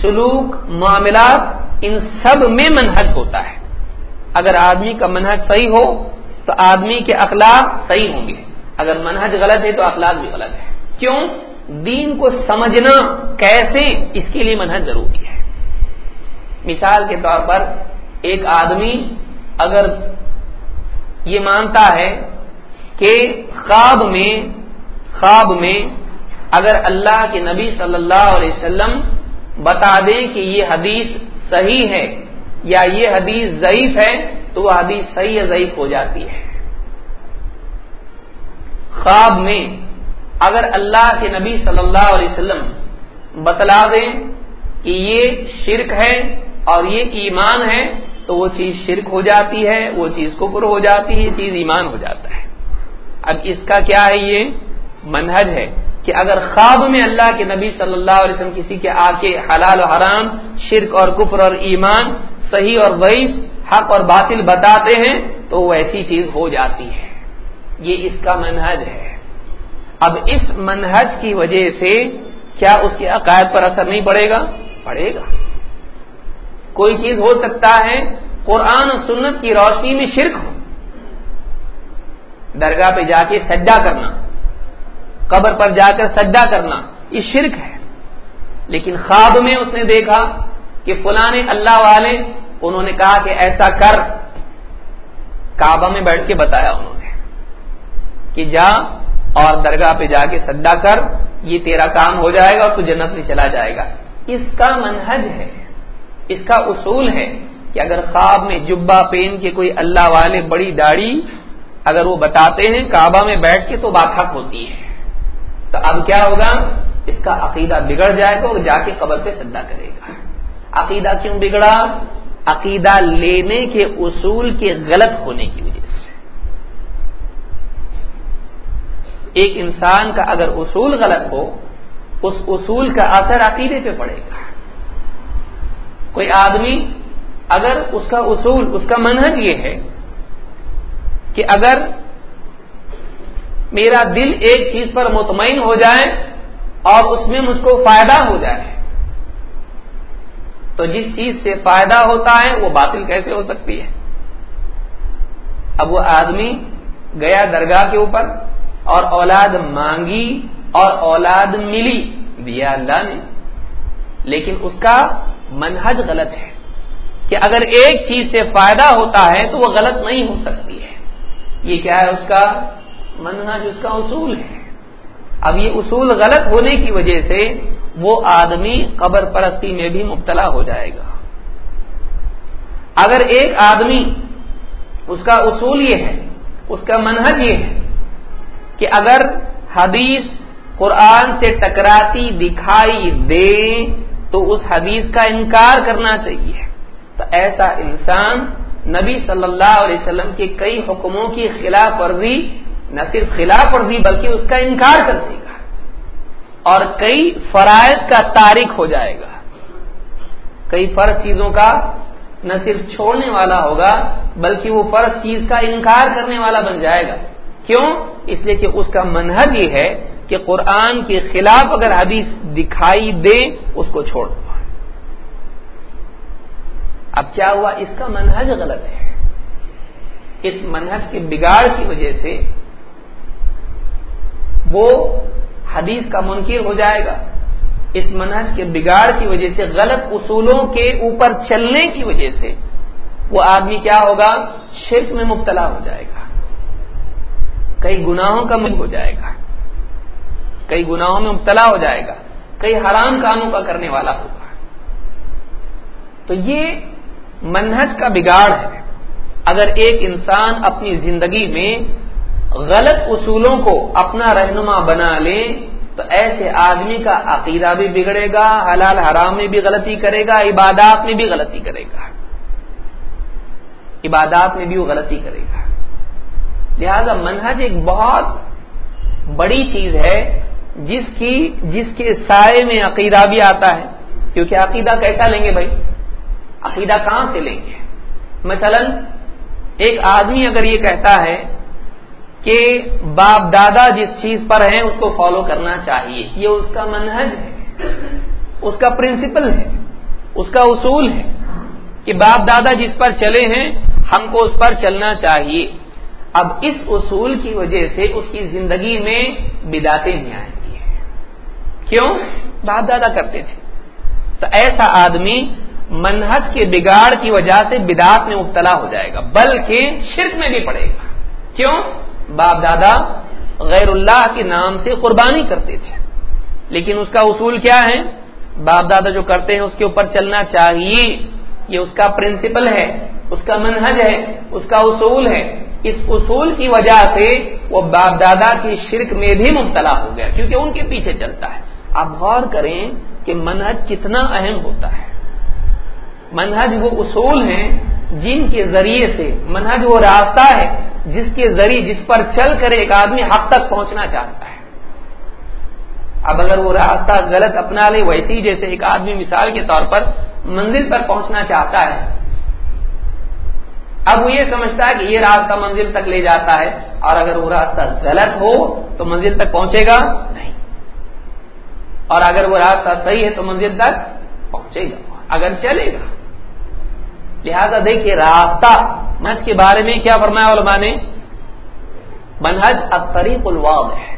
Speaker 1: سلوک، معاملات، ان سب میں منہج ہوتا ہے۔ اگر آدمی کا منہج صحیح ہو تو آدمی کے اخلاق صحیح ہوں گے۔ اگر منہج غلط ہے تو اخلاق بھی غلط ہے۔ کیوں؟ دین کو سمجھنا کیسے؟ اس کے لیے منہج ضروری ہے۔ مثال کے طور پر ایک آدمی اگر یہ مانتا ہے کہ خواب میں خواب میں اگر اللہ کے نبی صلی اللہ علیہ وسلم بتا دیں کہ یہ حدیث صحیح ہے یا یہ حدیث ضعیف ہے تو وہ حدیث صحیح یا ضعیف ہو جاتی ہے۔ خواب میں اگر اللہ کے نبی صلی اللہ علیہ وسلم بتلا دیں کہ یہ شرک ہے اور یہ ایمان ہے تو وہ چیز شرک ہو جاتی ہے، وہ چیز کفر ہو جاتی ہے، یہ چیز ایمان ہو جاتا ہے۔ اب اس کا کیا ہے یہ؟ منہج ہے۔ کہ اگر خواب میں اللہ کے نبی صلی اللہ علیہ وسلم کسی کے آ کے حلال و حرام، شرک اور کفر اور ایمان، صحیح اور ضعیف، حق اور باطل بتاتے ہیں، تو وہ ایسی چیز ہو جاتی ہے۔ یہ اس کا منہج ہے۔ اب اس منہج کی وجہ سے کیا اس کے عقائد پر اثر نہیں پڑے گا؟ پڑے گا۔ کوئی چیز ہو سکتا ہے، قرآن و سنت کی روشنی میں شرک ہو۔ درگاہ پہ جا کے سجا کرنا۔ قبر پر جا کر سجا کرنا، یہ شرک ہے۔ لیکن خواب میں اس نے دیکھا کہ فلاں اللہ والے، انہوں نے کہا کہ ایسا کر۔ کعبہ میں بیٹھ کے بتایا انہوں نے کہ جا اور درگاہ پہ جا کے سدا کر، یہ تیرا کام ہو جائے گا اور تو جنت میں چلا جائے گا۔ اس کا منہج ہے، اس کا اصول ہے کہ اگر خواب میں جبا پین کے کوئی اللہ والے بڑی داڑھی اگر وہ بتاتے ہیں کعبہ میں بیٹھ کے تو بات ہوتی ہے۔ تو اب کیا ہوگا؟ اس کا عقیدہ بگڑ جائے گا اور جا کے قبر پہ سدا کرے گا۔ عقیدہ کیوں بگڑا؟ عقیدہ لینے کے اصول کے غلط ہونے کی وجہ سے۔ ایک انسان کا اگر اصول غلط ہو، اس اصول کا اثر عقیدے پہ پڑے گا۔ کوئی آدمی اگر اس کا اصول، اس کا منہج یہ ہے کہ اگر میرا دل ایک چیز پر مطمئن ہو جائے اور اس میں مجھ کو فائدہ ہو جائے۔ تو جس چیز سے فائدہ ہوتا ہے وہ باطل کیسے ہو سکتی ہے؟ اب وہ آدمی گیا درگاہ کے اوپر اور اولاد مانگی اور اولاد ملی۔ دیا اللہ نے۔ لیکن اس کا منہج غلط ہے کہ اگر ایک چیز سے فائدہ ہوتا ہے تو وہ غلط نہیں ہو سکتی ہے۔ یہ کیا ہے اس کا منہج اس کا اصول ہے۔ اب یہ اصول غلط ہونے کی وجہ سے وہ آدمی قبر پرستی میں بھی مبتلا ہو جائے گا۔ اگر ایک آدمی اس کا اصول یہ ہے، اس کا منہج یہ ہے کہ اگر حدیث قرآن سے ٹکراتی دکھائی دے تو اس حدیث کا انکار کرنا چاہیے۔ تو ایسا انسان نبی صلی اللہ علیہ وسلم کے کئی حکموں کی خلاف ورزی نہ صرف خلاف ورزی بلکہ اس کا انکار کر دے گا اور کئی فرائض کا تاریخ ہو جائے گا۔ کئی فرض چیزوں کا نہ صرف چھوڑنے والا ہوگا، بلکہ وہ فرض چیز کا انکار کرنے والا بن جائے گا۔ کیوں؟ اس لیے کہ اس کا منہج یہ ہے کہ قرآن کے خلاف اگر حدیث دکھائی دے، اس کو چھوڑ دو۔ اب کیا ہوا؟ اس کا منہج غلط ہے۔ اس منہج کے بگاڑ کی وجہ سے وہ حدیث کا منکر ہو جائے گا۔ اس منہج کے بگاڑ کی وجہ سے، غلط اصولوں کے اوپر چلنے کی وجہ سے وہ آدمی کیا ہوگا؟ شرک میں مبتلا ہو جائے گا۔ کئی گناہوں کا مل ہو جائے گا۔ کئی گناہوں میں مبتلا ہو جائے گا۔ کئی حرام کاموں کا کرنے والا ہوگا۔ تو یہ منہج کا بگاڑ ہے۔ اگر ایک انسان اپنی زندگی میں غلط اصولوں کو اپنا رہنما بنا لے، تو ایسے آدمی کا عقیدہ بھی بگڑے گا، حلال حرام میں بھی غلطی کرے گا، عبادات میں بھی غلطی کرے گا۔ عبادات میں بھی وہ غلطی کرے گا۔ لہذا منہج ایک بہت بڑی چیز ہے، جس کی، جس کے سائے میں عقیدہ بھی آتا ہے۔ کیونکہ عقیدہ کیسا لیں گے بھائی؟ عقیدہ کہاں سے لیں گے؟ مثلا ایک آدمی اگر یہ کہتا ہے کہ باپ دادا جس چیز پر ہیں اس کو فالو کرنا چاہیے۔ یہ اس کا منہج ہے۔ اس کا پرنسپل ہے۔ اس کا اصول ہے۔ کہ باپ دادا جس پر چلے ہیں، ہم کو اس پر چلنا چاہیے۔ اب اس اصول کی وجہ سے اس کی زندگی میں بداتے نہیں آئیں گی کیوں؟ باپ دادا کرتے تھے۔ تو ایسا آدمی منہج کے بگاڑ کی وجہ سے بدعت میں مبتلا ہو جائے گا، بلکہ شرک میں بھی پڑے گا۔ کیوں؟ باپ دادا غیر اللہ کے نام سے قربانی کرتے تھے۔ لیکن اس کا اصول کیا ہے؟ باپ دادا جو کرتے ہیں، اس کے اوپر چلنا چاہیے۔ یہ اس کا پرنسپل ہے، اس کا منہج ہے، اس کا اصول ہے۔ اس اصول کی وجہ سے وہ باپ دادا کی شرک میں بھی مبتلا ہو گیا، کیونکہ ان کے پیچھے چلتا ہے۔ آپ غور کریں کہ منہج کتنا اہم ہوتا ہے۔ منہج وہ اصول ہیں جن کے ذریعے سے منہج وہ راستہ ہے جس کے ذریعے جس پر چل کر ایک آدمی حق تک پہنچنا چاہتا ہے۔ اب اگر وہ راستہ غلط اپنا لے، ویسی جیسے ایک آدمی مثال کے طور پر منزل پر پہنچنا چاہتا ہے، اب وہ یہ سمجھتا ہے کہ یہ راستہ منزل تک لے جاتا ہے اور اگر وہ راستہ غلط ہو تو منزل تک پہنچے گا نہیں۔ اور اگر وہ راستہ صحیح ہے تو منزل تک پہنچے گا، اگر چلے گا۔ لہذا دیکھیے، راستہ منج کے بارے میں کیا فرمایا علماء نے؟ منہج الطریق الواضح۔ ہے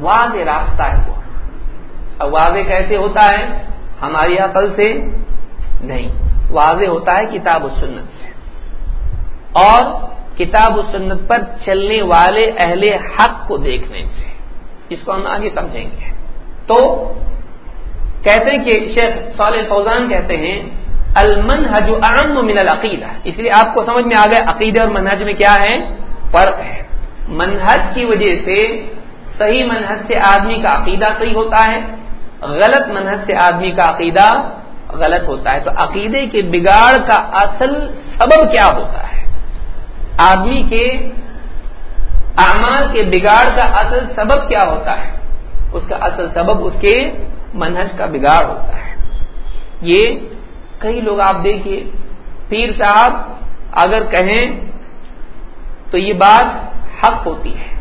Speaker 1: واضح راستہ ہے وہ۔ اب واضح کیسے ہوتا ہے؟ ہماری عقل سے نہیں۔ واضح ہوتا ہے کتاب و سنت سے۔ اور کتاب و سنت پر چلنے والے اہل حق کو دیکھنے سے۔ اس کو ہم آگے سمجھیں گے۔ تو کہتے ہیں کہ شیخ صالح فوزان کہتے ہیں المنہج اعم من العقیدہ اس لیے آپ کو سمجھ میں آ گیا عقیدہ اور منہج میں کیا ہے؟ فرق ہے۔ منہج کی وجہ سے صحیح منہج سے آدمی کا عقیدہ صحیح ہوتا ہے، غلط منہج سے آدمی کا عقیدہ غلط ہوتا ہے۔ تو عقیدے کے بگاڑ کا اصل سبب کیا ہوتا ہے؟ آدمی کے اعمال کے بگاڑ کا اصل سبب کیا ہوتا ہے؟ اس کا اصل سبب اس کے منہج کا بگاڑ ہوتا ہے۔ یہ کئی لوگ آپ دیکھیے، پیر صاحب اگر کہیں تو یہ بات حق ہوتی ہے۔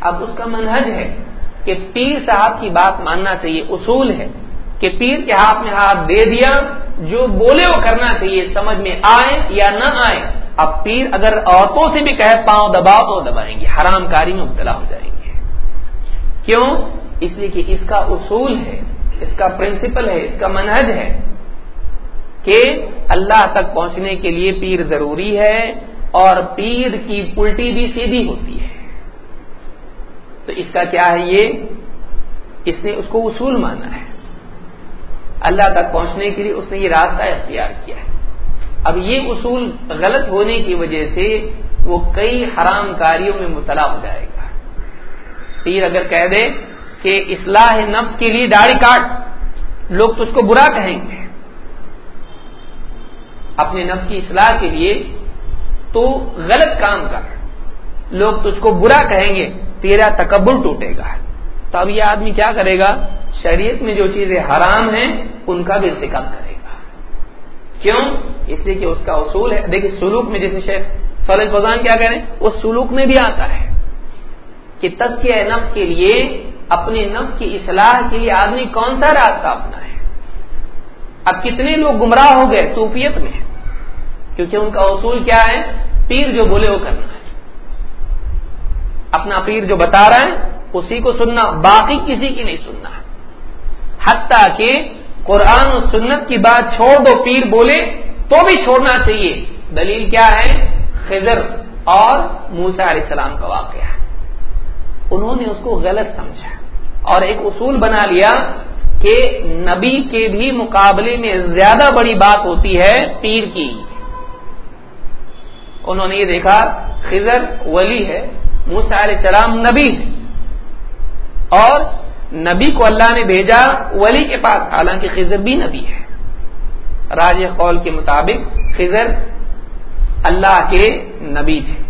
Speaker 1: اب اس کا منہج ہے کہ پیر صاحب کی بات ماننا چاہیے، اصول ہے کہ پیر کے ہاتھ میں ہاتھ دے دیا، جو بولے وہ کرنا چاہیے، سمجھ میں آئے یا نہ آئے۔ اب پیر اگر عورتوں سے بھی کہ پاؤں، دباؤ تو دبائیں گے، حرام کاری میں مبتلا ہو جائیں گے۔ کیوں؟ اس لیے کہ اس کا اصول ہے، اس کا پرنسپل ہے، اس کا منہج ہے۔ کہ اللہ تک پہنچنے کے لیے پیر ضروری ہے اور پیر کی الٹی بھی سیدھی ہوتی ہے۔ تو اس کا کیا ہے یہ؟ اس نے اس کو اصول مانا ہے۔ اللہ تک پہنچنے کے لیے اس نے یہ راستہ اختیار کیا ہے۔ اب یہ اصول غلط ہونے کی وجہ سے وہ کئی حرام کاریوں میں مبتلا ہو جائے گا۔ پیر اگر کہہ دے کہ اصلاح نفس کے لیے داڑھی کاٹ، لوگ تو اس کو برا کہیں گے۔ اپنے نفس کی اصلاح کے لیے تو غلط کام کر۔ لوگ تو اس کو برا کہیں گے، تیرا تکبر ٹوٹے گا۔ تو اب یہ آدمی کیا کرے گا؟ شریعت میں جو چیزیں حرام ہیں، ان کا بھی ارتکاب کرے گا۔ کیوں؟ اس لیے کہ اس کا اصول ہے۔ دیکھیے، سلوک میں جیسے شیخ صلی فضان کیا کہہ رہے ہیں وہ سلوک میں بھی آتا ہے کہ تزکیہ نفس کے لیے، اپنے نفس کی اصلاح کے لیے آدمی کون سا راستہ اپنا ہے اب کتنے لوگ گمراہ ہو گئے صوفیت میں؟ کیونکہ ان کا اصول کیا ہے؟ پیر جو بولے وہ کرنا ہے۔ اپنا پیر جو بتا رہا ہے، اسی کو سننا، باقی کسی کی نہیں سننا۔ حتیٰ کہ قرآن و سنت کی بات چھوڑ دو، پیر بولے تو بھی چھوڑنا چاہیے۔ دلیل کیا ہے؟ خضر اور موسا علیہ السلام کا واقعہ ہے۔ انہوں نے اس کو غلط سمجھا۔ اور ایک اصول بنا لیا کہ نبی کے بھی مقابلے میں زیادہ بڑی بات ہوتی ہے پیر کی۔ انہوں نے یہ دیکھا، خضر ولی ہے موسا علیہ السلام نبی ہے اور نبی کو اللہ نے بھیجا ولی کے پاس، حالانکہ خضر بھی نبی ہے۔ راج قول کے مطابق خضر اللہ کے نبی تھے۔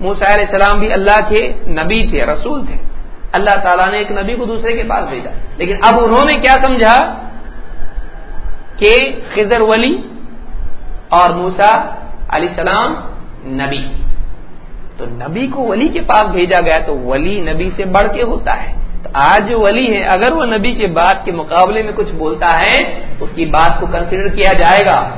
Speaker 1: موسا علیہ السلام بھی اللہ کے نبی تھے، رسول تھے۔ اللہ تعالیٰ نے ایک نبی کو دوسرے کے پاس بھیجا۔ لیکن اب انہوں نے کیا سمجھا کہ خضر ولی اور موسا علیہ السلام نبی۔ تو نبی کو ولی کے پاس بھیجا گیا تو ولی نبی سے بڑھ کے ہوتا ہے۔ تو آج جو ولی ہے، اگر وہ نبی کے بات کے مقابلے میں کچھ بولتا ہے اس کی بات کو کنسیڈر کیا جائے گا۔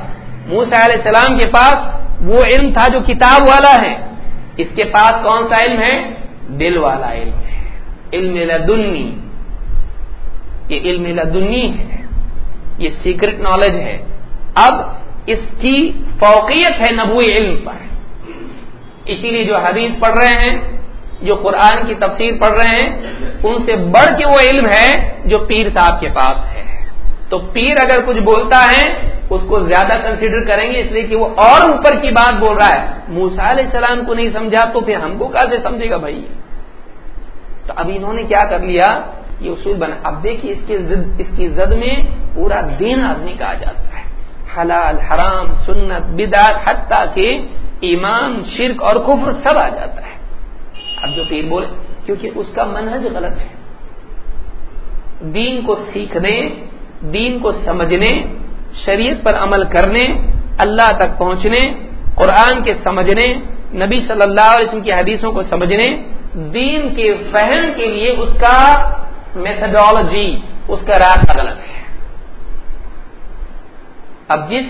Speaker 1: موسا علیہ السلام کے پاس وہ علم تھا جو کتاب والا ہے۔ اس کے پاس کون سا علم ہے؟ دل والا علم ہے۔ علم لدنی۔ یہ علم لدنی ہے۔ یہ سیکرٹ نالج ہے۔ اب اس کی فوقیت ہے نبوی علم پر۔ اسی لیے جو حدیث پڑھ رہے ہیں، جو قرآن کی تفسیر پڑھ رہے ہیں، ان سے بڑھ کے وہ علم ہے جو پیر صاحب کے پاس ہے۔ تو پیر اگر کچھ بولتا ہے، اس کو زیادہ کنسیڈر کریں گے، اس لیے کہ وہ اور اوپر کی بات بول رہا ہے۔ موسا علیہ السلام کو نہیں سمجھا، تو پھر ہم کو کیسے سمجھے گا بھائی؟ تو اب انہوں نے کیا کر لیا؟ یہ اصول بنا۔ اب دیکھیے، اس اس کی زد میں پورا دین آدمی کا آ جاتا ہے۔ حلال، حرام، سنت، بدعت، حتیٰ کہ ایمان، شرک اور کفر سب آ جاتا ہے۔ اب جو پیر بولے، کیونکہ اس کا منہج غلط ہے۔ دین کو سیکھنے، دین کو سمجھنے، شریعت پر عمل کرنے، اللہ تک پہنچنے، قرآن کے سمجھنے، نبی صلی اللہ علیہ وسلم کی حدیثوں کو سمجھنے، دین کے فہم کے لیے اس کا میتھڈالوجی اس کا راستہ غلط ہے۔ اب جس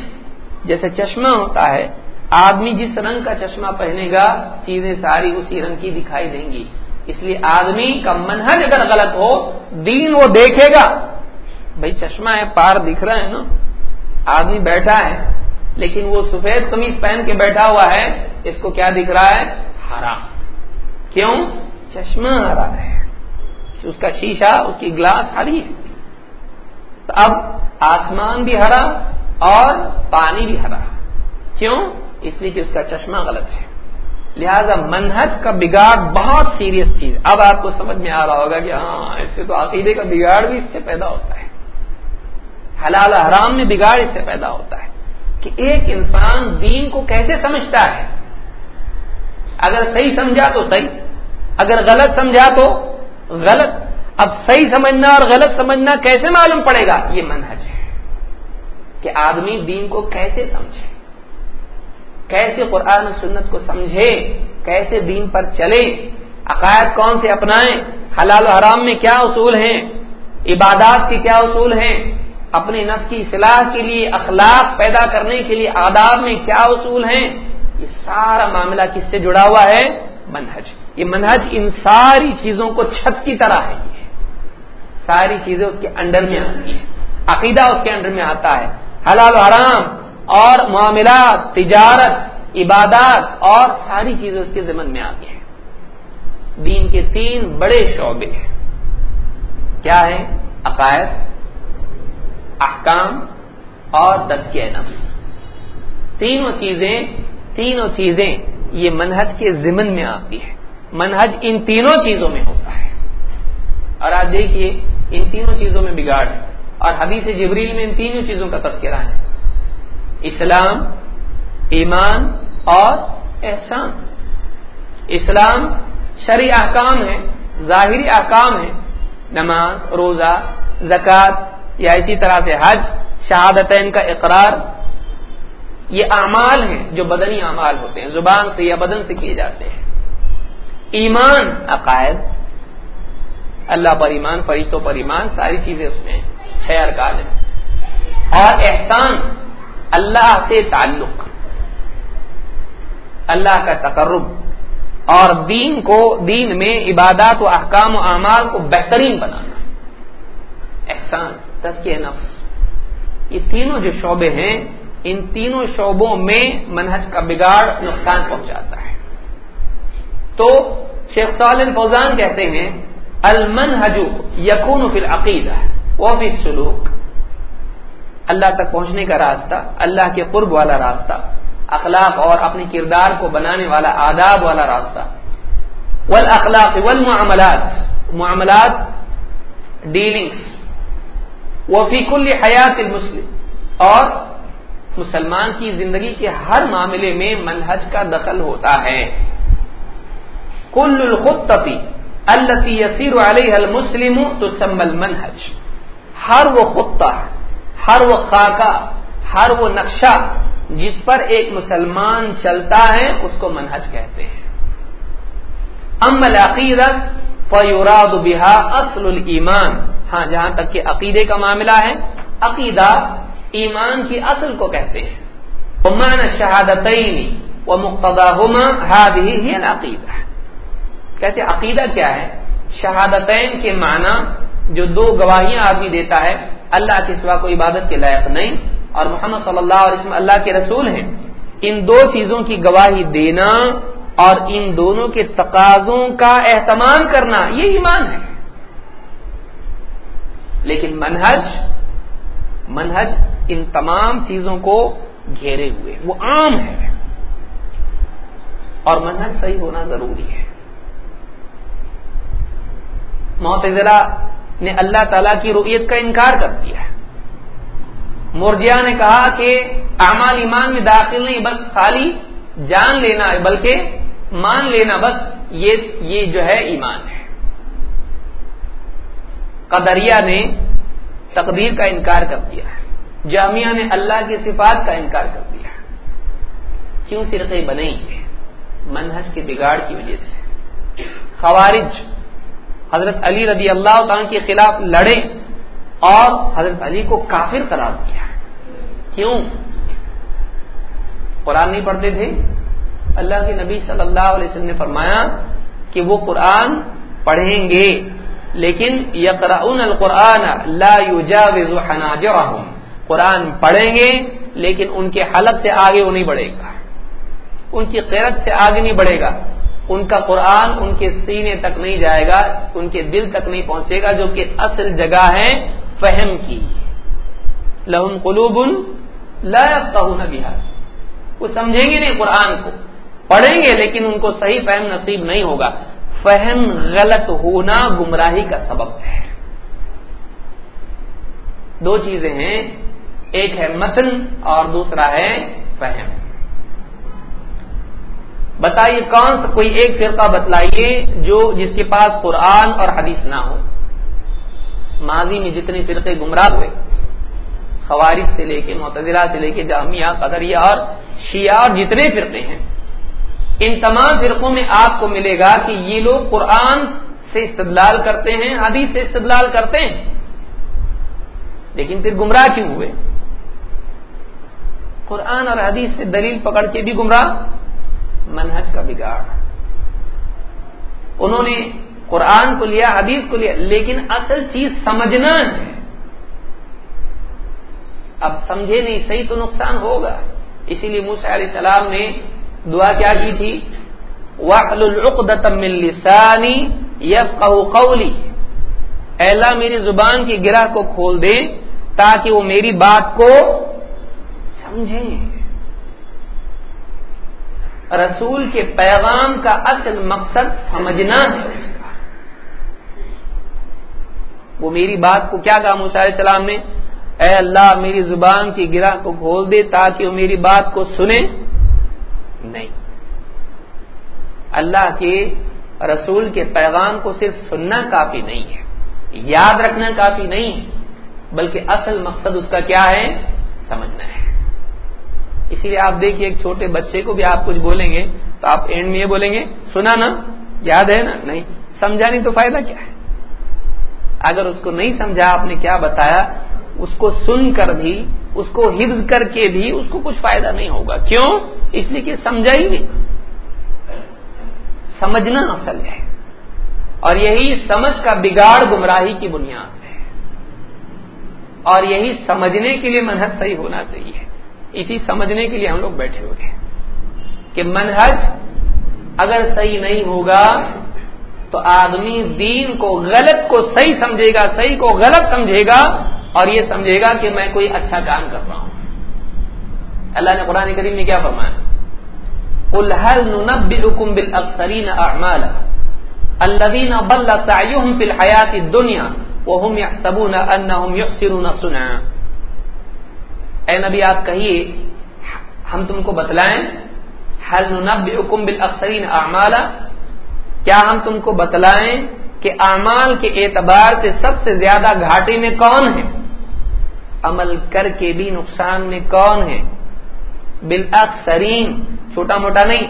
Speaker 1: جیسے چشمہ ہوتا ہے آدمی جس رنگ کا چشمہ پہنے گا، چیزیں ساری اسی رنگ کی دکھائی دیں گی۔ اس لیے آدمی کا منہج اگر غلط ہو، دین وہ دیکھے گا۔ بھائی چشمہ ہے، پار دکھ رہا ہے نا۔ آدمی بیٹھا ہے، لیکن وہ سفید قمیض پہن کے بیٹھا ہوا ہے، اس کو کیا دکھ رہا ہے؟ ہرا کیوں؟ چشمہ ہرا ہے۔ اس کا شیشہ، اس کی گلاس ہری ہے۔ تو اب آسمان بھی ہرا اور پانی بھی ہرا کیوں؟ اس لیے کہ اس کا چشمہ غلط ہے۔ لہذا منہج کا بگاڑ بہت سیریس چیز اب آپ کو سمجھ میں آ رہا ہوگا کہ ہاں اس سے تو عقیدے کا بگاڑ بھی اس سے پیدا ہوتا ہے۔ حلال حرام میں بگاڑ اس سے پیدا ہوتا ہے۔ کہ ایک انسان دین کو کیسے سمجھتا ہے؟ اگر صحیح سمجھا تو صحیح، اگر غلط سمجھا تو غلط۔ اب صحیح سمجھنا اور غلط سمجھنا کیسے معلوم پڑے گا؟ یہ منہج ہے کہ آدمی دین کو کیسے سمجھے۔ کیسے قرآن و سنت کو سمجھے، کیسے دین پر چلے، عقائد کون سے اپنائیں، حلال و حرام میں کیا اصول ہیں، عبادات کے کیا اصول ہیں، اپنے نفس کی اصلاح کے لیے، اخلاق پیدا کرنے کے لیے آداب میں کیا اصول ہیں، یہ سارا معاملہ کس سے جڑا ہوا ہے؟ منہج۔ یہ منہج ان ساری چیزوں کو چھت کی طرح ہے۔ ساری چیزیں اس کے انڈر میں آتی ہیں۔ عقیدہ اس کے انڈر میں آتا ہے۔ حلال و حرام اور معاملات، تجارت، عبادات اور ساری چیزیں اس کے ذمن میں آتی ہیں۔ دین کے تین بڑے شعبے ہیں۔ کیا ہے عقائد، احکام اور تزکیہ نفس۔ تینوں چیزیں تینوں چیزیں یہ منہج کے ضمن میں آتی ہے منہج ان تینوں چیزوں میں ہوتا ہے۔ اور آج دیکھیے، ان تینوں چیزوں میں بگاڑ ہے۔ اور حدیث جبریل میں ان تینوں چیزوں کا تذکرہ ہے۔ اسلام، ایمان اور احسان۔ اسلام شرع احکام ہے ظاہری احکام ہے نماز، روزہ، زکوٰۃ یا اسی طرح سے حج، شہادتین کا اقرار، یہ اعمال ہیں جو بدنی اعمال ہوتے ہیں، زبان سے یا بدن سے کیے جاتے ہیں۔ ایمان، عقائد، اللہ پر ایمان، فرشتوں پر ایمان، ساری چیزیں اس میں چھ ارکان ہیں۔ اور احسان اللہ سے تعلق. اللہ کا تقرب. اور دین کو، دین میں عبادات و احکام و اعمال کو بہترین بنانا. احسان، تزکیہ نفس. یہ تینوں جو شعبے ہیں، ان تینوں شعبوں میں منہج کا بگاڑ نقصان پہنچاتا ہے. تو شیخ صالح فوزان کہتے ہیں المنحج یقون فی العقیدہ وہ فی سلوک اللہ تک پہنچنے کا راستہ، اللہ کے قرب والا راستہ، اخلاق اور اپنے کردار کو بنانے والا آداب والا راستہ۔ والاخلاق والمعاملات، معاملات ڈیلنگس وہ فی کل حیات المسلم۔ اور مسلمان کی زندگی کے ہر معاملے میں منہج کا دخل ہوتا ہے۔ کل الخطی التی یسیر علیہ المسلم تو سمبل منہج ہر وہ خطہ ہر وہ خاکہ، ہر وہ نقشہ جس پر ایک مسلمان چلتا ہے، اس کو منہج کہتے ہیں۔ ام العقیدت فیوراد بہا اصل الایمان۔ ہاں جہاں تک کہ عقیدے کا معاملہ ہے، عقیدہ ایمان کی اصل کو کہتے ہیں۔ عمان شہادتین و مقتدا ہما ہی عقیدہ کہتے عقیدہ کیا ہے؟ شہادتین کے معنی جو دو گواہیاں آدمی دیتا ہے اللہ کے سوا کوئی عبادت کے لائق نہیں اور محمد صلی اللہ علیہ وسلم اللہ کے رسول ہیں۔ ان دو چیزوں کی گواہی دینا اور ان دونوں کے تقاضوں کا اہتمام کرنا، یہ ایمان ہے۔ لیکن منہج منہج ان تمام چیزوں کو گھیرے ہوئے، وہ عام ہے۔ اور منہج صحیح ہونا ضروری ہے۔ معتزلہ نے اللہ تعالی کی رویت کا انکار کر دیا مرجیا نے کہا کہ اعمال ایمان میں داخل نہیں، بس خالی جان لینا ہے، بلکہ مان لینا، بس یہ یہ جو ہے ایمان ہے۔ قدریہ نے تقدیر کا انکار کر دیا ہے۔ جامعہ نے اللہ کی صفات کا انکار کر دیا کیوں فرقے بنے منہج کے بگاڑ کی وجہ سے۔ خوارج حضرت علی رضی اللہ عنہ کے خلاف لڑے اور حضرت علی کو کافر قرار کیا کیوں؟ قرآن نہیں پڑھتے تھے؟ اللہ کے نبی صلی اللہ علیہ وسلم نے فرمایا کہ وہ قرآن پڑھیں گے، لیکن یقرؤون القرآن لا يجاوز حناجرهم قرآن پڑھیں گے، لیکن ان کے حلق سے آگے وہ نہیں بڑھے گا۔ ان کی قیرت سے آگے نہیں بڑھے گا۔ ان کا قرآن ان کے سینے تک نہیں جائے گا، ان کے دل تک نہیں پہنچے گا، جو کہ اصل جگہ ہے فہم کی۔ لہم قلوب لا يفقهون وہ سمجھیں گے نہیں قرآن کو، پڑھیں گے لیکن ان کو صحیح فہم نصیب نہیں ہوگا۔ فہم غلط ہونا گمراہی کا سبب ہے۔ دو چیزیں ہیں، ایک ہے متن اور دوسرا ہے فہم۔ بتائیے کون سا کوئی ایک فرقہ بتلائیے جو جس کے پاس قرآن اور حدیث نہ ہو؟ ماضی میں جتنے فرقے گمراہ ہوئے، خوارج سے لے کے معتدرہ سے لے کے جامعہ، قدریہ اور شیعہ اور جتنے فرقے ہیں، ان تمام فرقوں میں آپ کو ملے گا کہ یہ لوگ قرآن سے استدلال کرتے ہیں، حدیث سے استدلال کرتے ہیں۔ لیکن پھر گمراہ کیوں ہوئے؟ قرآن اور حدیث سے دلیل پکڑ کے بھی گمراہ؟ منہج کا بگاڑ۔ انہوں نے قرآن کو لیا، حدیث کو لیا، لیکن اصل چیز سمجھنا ہے۔ اب سمجھے نہیں، صحیح تو نقصان ہوگا۔ اسی لیے موسیٰ علیہ السلام نے دعا کیا کی تھی لسانی قولی اللہ، میری زبان کی گرہ کو کھول دے تاکہ وہ میری بات کو سمجھیں۔ رسول کے پیغام کا اصل مقصد سمجھنا ہے۔ وہ میری بات کو کیا کہا موسیٰ علیہ السلام نے؟ اے اللہ، میری زبان کی گرہ کو کھول دے تاکہ وہ میری بات کو سنے۔ نہیں۔ اللہ کے رسول کے پیغام کو صرف سننا کافی نہیں ہے، یاد رکھنا کافی نہیں بلکہ اصل مقصد اس کا کیا ہے؟ سمجھنا ہے۔ اسی لیے آپ دیکھیے ایک چھوٹے بچے کو بھی آپ کچھ بولیں گے تو آپ اینڈ میں یہ بولیں گے، سنا نا، یاد ہے نا؟ نہیں سمجھا نہیں تو فائدہ کیا ہے؟ اگر اس کو نہیں سمجھا، آپ نے کیا بتایا؟ اس کو سن کر بھی، اس کو حفظ کر کے بھی اس کو کچھ فائدہ نہیں ہوگا۔ کیوں؟ اس لیے کہ سمجھا ہی نہیں۔ سمجھنا اصل ہے۔ اور یہی سمجھ کا بگاڑ گمراہی کی بنیاد ہے۔ اور یہی سمجھنے کے لیے منہج صحیح ہونا چاہیے۔ اسی سمجھنے کے لیے ہم لوگ بیٹھے ہوئے ہیں کہ منہج اگر صحیح نہیں ہوگا تو آدمی دین کو غلط کو صحیح سمجھے گا، صحیح کو غلط سمجھے گا اور یہ سمجھے گا کہ میں کوئی اچھا کام کر رہا ہوں۔ اللہ نے قرآن کریم میں کیا فرمایا؟ الحل نبئکم بالاخسرین اعمالا الذين ضل سعيهم في الحياه الدنيا وهم يحسبون انهم يحسنون صنعا؟ اے نبی، آپ کہیے، ہم تم کو بتلائیں حل نبئکم بالاخسرین اعمالا؟ کیا ہم تم کو بتلائیں کہ اعمال کے اعتبار سے سب سے زیادہ گھاٹے میں کون ہے عمل کر کے بھی نقصان میں کون ہے بالاخسرین چھوٹا موٹا نہیں،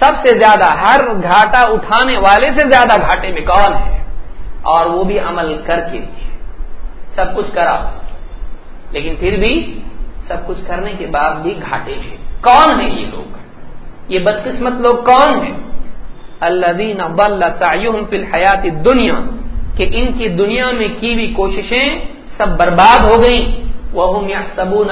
Speaker 1: سب سے زیادہ، ہر گھاٹا اٹھانے والے سے زیادہ گھاٹے میں کون ہے اور وہ بھی عمل کر کے بھی سب کچھ کرا، لیکن پھر بھی سب کچھ کرنے کے بعد بھی گھاٹے ہیں۔ کون ہیں یہ لوگ؟ یہ بدقسمت لوگ کون ہیں؟ اللہ فی الحیات دنیا کہ ان کی دنیا میں کی بھی کوششیں سب برباد ہو گئیں۔ وہ سبون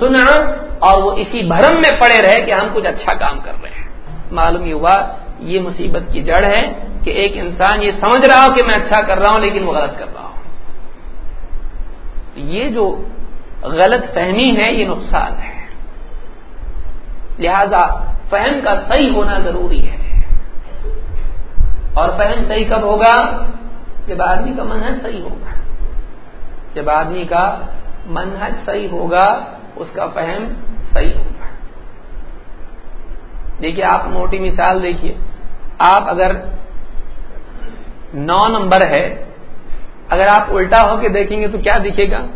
Speaker 1: سنا اور وہ اسی بھرم میں پڑے رہے کہ ہم کچھ اچھا کام کر رہے ہیں۔ معلوم ہوا، یہ مصیبت کی جڑ ہے کہ ایک انسان یہ سمجھ رہا ہو کہ میں اچھا کر رہا ہوں لیکن وہ غلط کر رہا ہوں۔ یہ جو غلط فہمی ہے، یہ نقصان ہے۔ لہذا فہم کا صحیح ہونا ضروری ہے۔ اور فہم صحیح کب ہوگا؟ جب آدمی کا منہج صحیح ہوگا۔ جب آدمی کا منہج صحیح ہوگا، اس کا فہم صحیح ہوگا۔ دیکھیے، آپ موٹی مثال دیکھیے۔ آپ اگر نو نمبر ہے، اگر آپ الٹا ہو کے دیکھیں گے تو کیا دکھے گا؟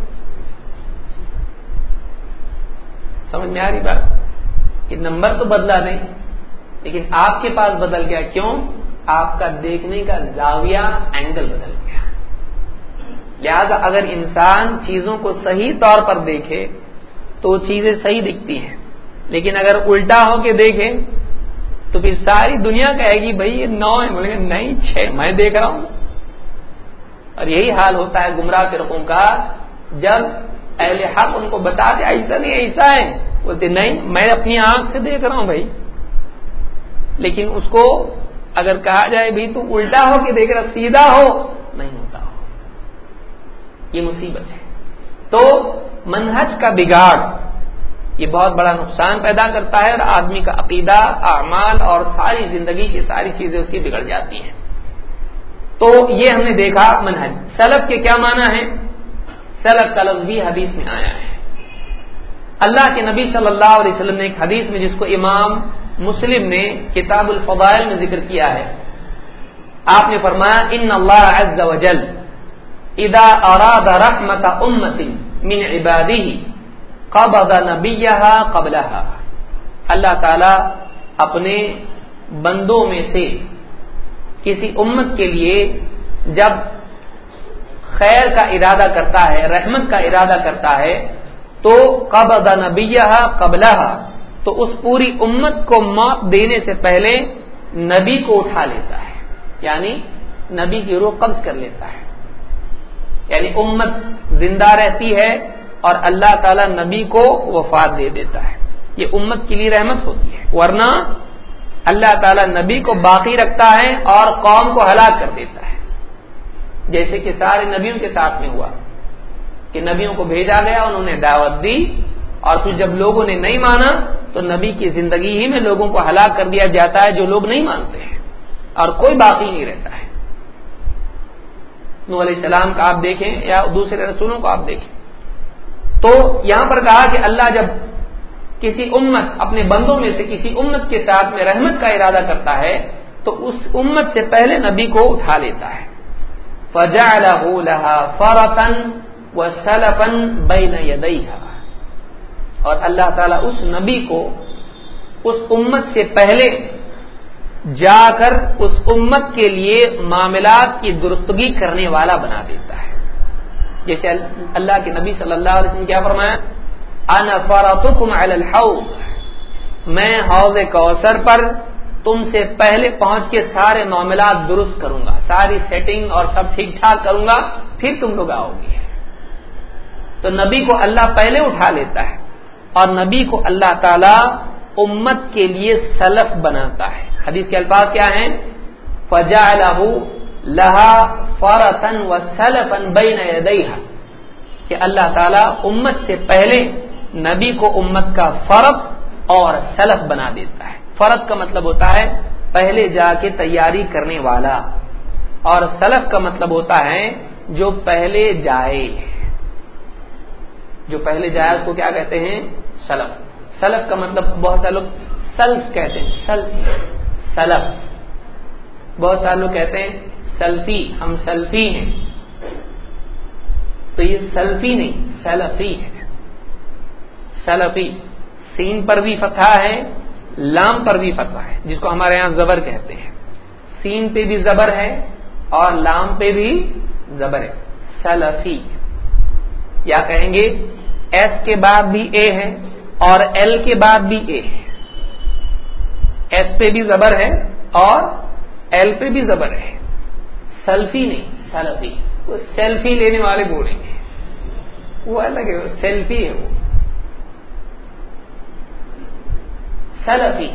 Speaker 1: سمجھ میں آ رہی بات؟ کہ نمبر تو بدلا نہیں لیکن آپ کے پاس بدل گیا۔ کیوں؟ آپ کا دیکھنے کا زاویہ اینگل بدل گیا۔ لہذا اگر انسان چیزوں کو صحیح طور پر دیکھے، تو چیزیں صحیح دکھتی ہیں۔ لیکن اگر الٹا ہو کے دیکھیں تو پھر ساری دنیا کہے گی، بھائی، یہ نو ہے۔ بولے نہیں، چھ میں دیکھ رہا ہوں۔ اور یہی حال ہوتا ہے گمراہ فرقوں کا، جب اہل حق ان کو بتا دے، ایسا نہیں، ایسا ہے۔ بولتے، نہیں، میں اپنی آنکھ سے دیکھ رہا ہوں بھائی۔ لیکن اس کو اگر کہا جائے بھی تو الٹا ہو کے دیکھ رہا، سیدھا ہو، نہیں ہوتا۔ ہو یہ مصیبت ہے۔ تو منہج کا بگاڑ، یہ بہت بڑا نقصان پیدا کرتا ہے اور آدمی کا عقیدہ، اعمال اور ساری زندگی کی ساری چیزیں اس کی بگڑ جاتی ہیں۔ تو یہ ہم نے دیکھا منہج۔ سلب کے کیا معنی ہے سلب کا لفظ بھی حدیث میں آیا ہے۔ اللہ کے نبی صلی اللہ علیہ وسلم نے ایک حدیث میں جس کو امام مسلم نے کتاب الفضائل میں ذکر کیا ہے۔ آپ نے فرمایا، ان اللہ عز و جل اذا اراد رحمت امت من عباده قبض نبیها قبلها اللہ تعالی اپنے بندوں میں سے کسی امت کے لیے جب خیر کا ارادہ کرتا ہے، رحمت کا ارادہ کرتا ہے، تو قبض نبیها قبلها تو اس پوری امت کو موت دینے سے پہلے نبی کو اٹھا لیتا ہے۔ یعنی نبی کی روح قبض کر لیتا ہے۔ یعنی امت زندہ رہتی ہے اور اللہ تعالی نبی کو وفات دے دیتا ہے۔ یہ امت کے لیے رحمت ہوتی ہے۔ ورنہ اللہ تعالیٰ نبی کو باقی رکھتا ہے اور قوم کو ہلاک کر دیتا ہے۔ جیسے کہ سارے نبیوں کے ساتھ میں ہوا کہ نبیوں کو بھیجا گیا، انہوں نے دعوت دی اور پھر جب لوگوں نے نہیں مانا تو نبی کی زندگی ہی میں لوگوں کو ہلاک کر دیا جاتا ہے جو لوگ نہیں مانتے ہیں اور کوئی باقی نہیں رہتا ہے۔ نو علیہ السلام کا آپ دیکھیں یا دوسرے رسولوں کو آپ دیکھیں۔ تو یہاں پر کہا کہ اللہ جب کسی امت اپنے بندوں میں سے کسی امت کے ساتھ میں رحمت کا ارادہ کرتا ہے تو اس امت سے پہلے نبی کو اٹھا لیتا ہے۔ فجا لہا فرتن و سلفن بین اور اللہ تعالیٰ اس نبی کو اس امت سے پہلے جا کر اس امت کے لیے معاملات کی درستگی کرنے والا بنا دیتا ہے۔ جیسے اللہ کے نبی صلی اللہ علیہ وسلم کیا فرمایا؟ الحوض۔ میں حوض کوثر پر تم سے پہلے پہنچ کے سارے معاملات درست کروں گا۔ ساری سیٹنگ اور سب ٹھیک ٹھاک کروں گا، پھر تم لوگ آؤ گے۔ تو نبی کو اللہ پہلے اٹھا لیتا ہے اور نبی کو اللہ تعالی امت کے لیے سلف بناتا ہے۔ حدیث کے الفاظ کیا ہیں؟ فجا لہا فرسن و سلفن بین کہ اللہ تعالیٰ امت سے پہلے نبی کو امت کا فرق اور سلف بنا دیتا ہے۔ فرق کا مطلب ہوتا ہے پہلے جا کے تیاری کرنے والا اور سلف کا مطلب ہوتا ہے جو پہلے جائے۔ جو پہلے جائے اس کو کیا کہتے ہیں؟ سلف۔ سلف کا مطلب بہت سارے لوگ سلف کہتے ہیں۔ سلف سلف۔ بہت سارے لوگ کہتے ہیں سلفی۔ ہم سلفی ہیں۔ تو یہ سلفی نہیں، سلفی ہے۔ سلفی۔ سین پر بھی فتح ہے۔ لام پر بھی فتح ہے، جس کو ہمارے یہاں زبر کہتے ہیں۔ سین پہ بھی زبر ہے اور لام پہ بھی زبر ہے۔ سلفی۔ یا کہیں گے؟ ایس کے بعد بھی اے ہے اور ایل کے بعد بھی اے ہے۔ ایس پہ بھی زبر ہے اور ایل پہ بھی زبر ہے۔ سلفی نہیں، سلفی۔ وہ سیلفی لینے والے بولیں گے۔ وہ الگ ہے سیلفی ہے وہ۔ سلفی۔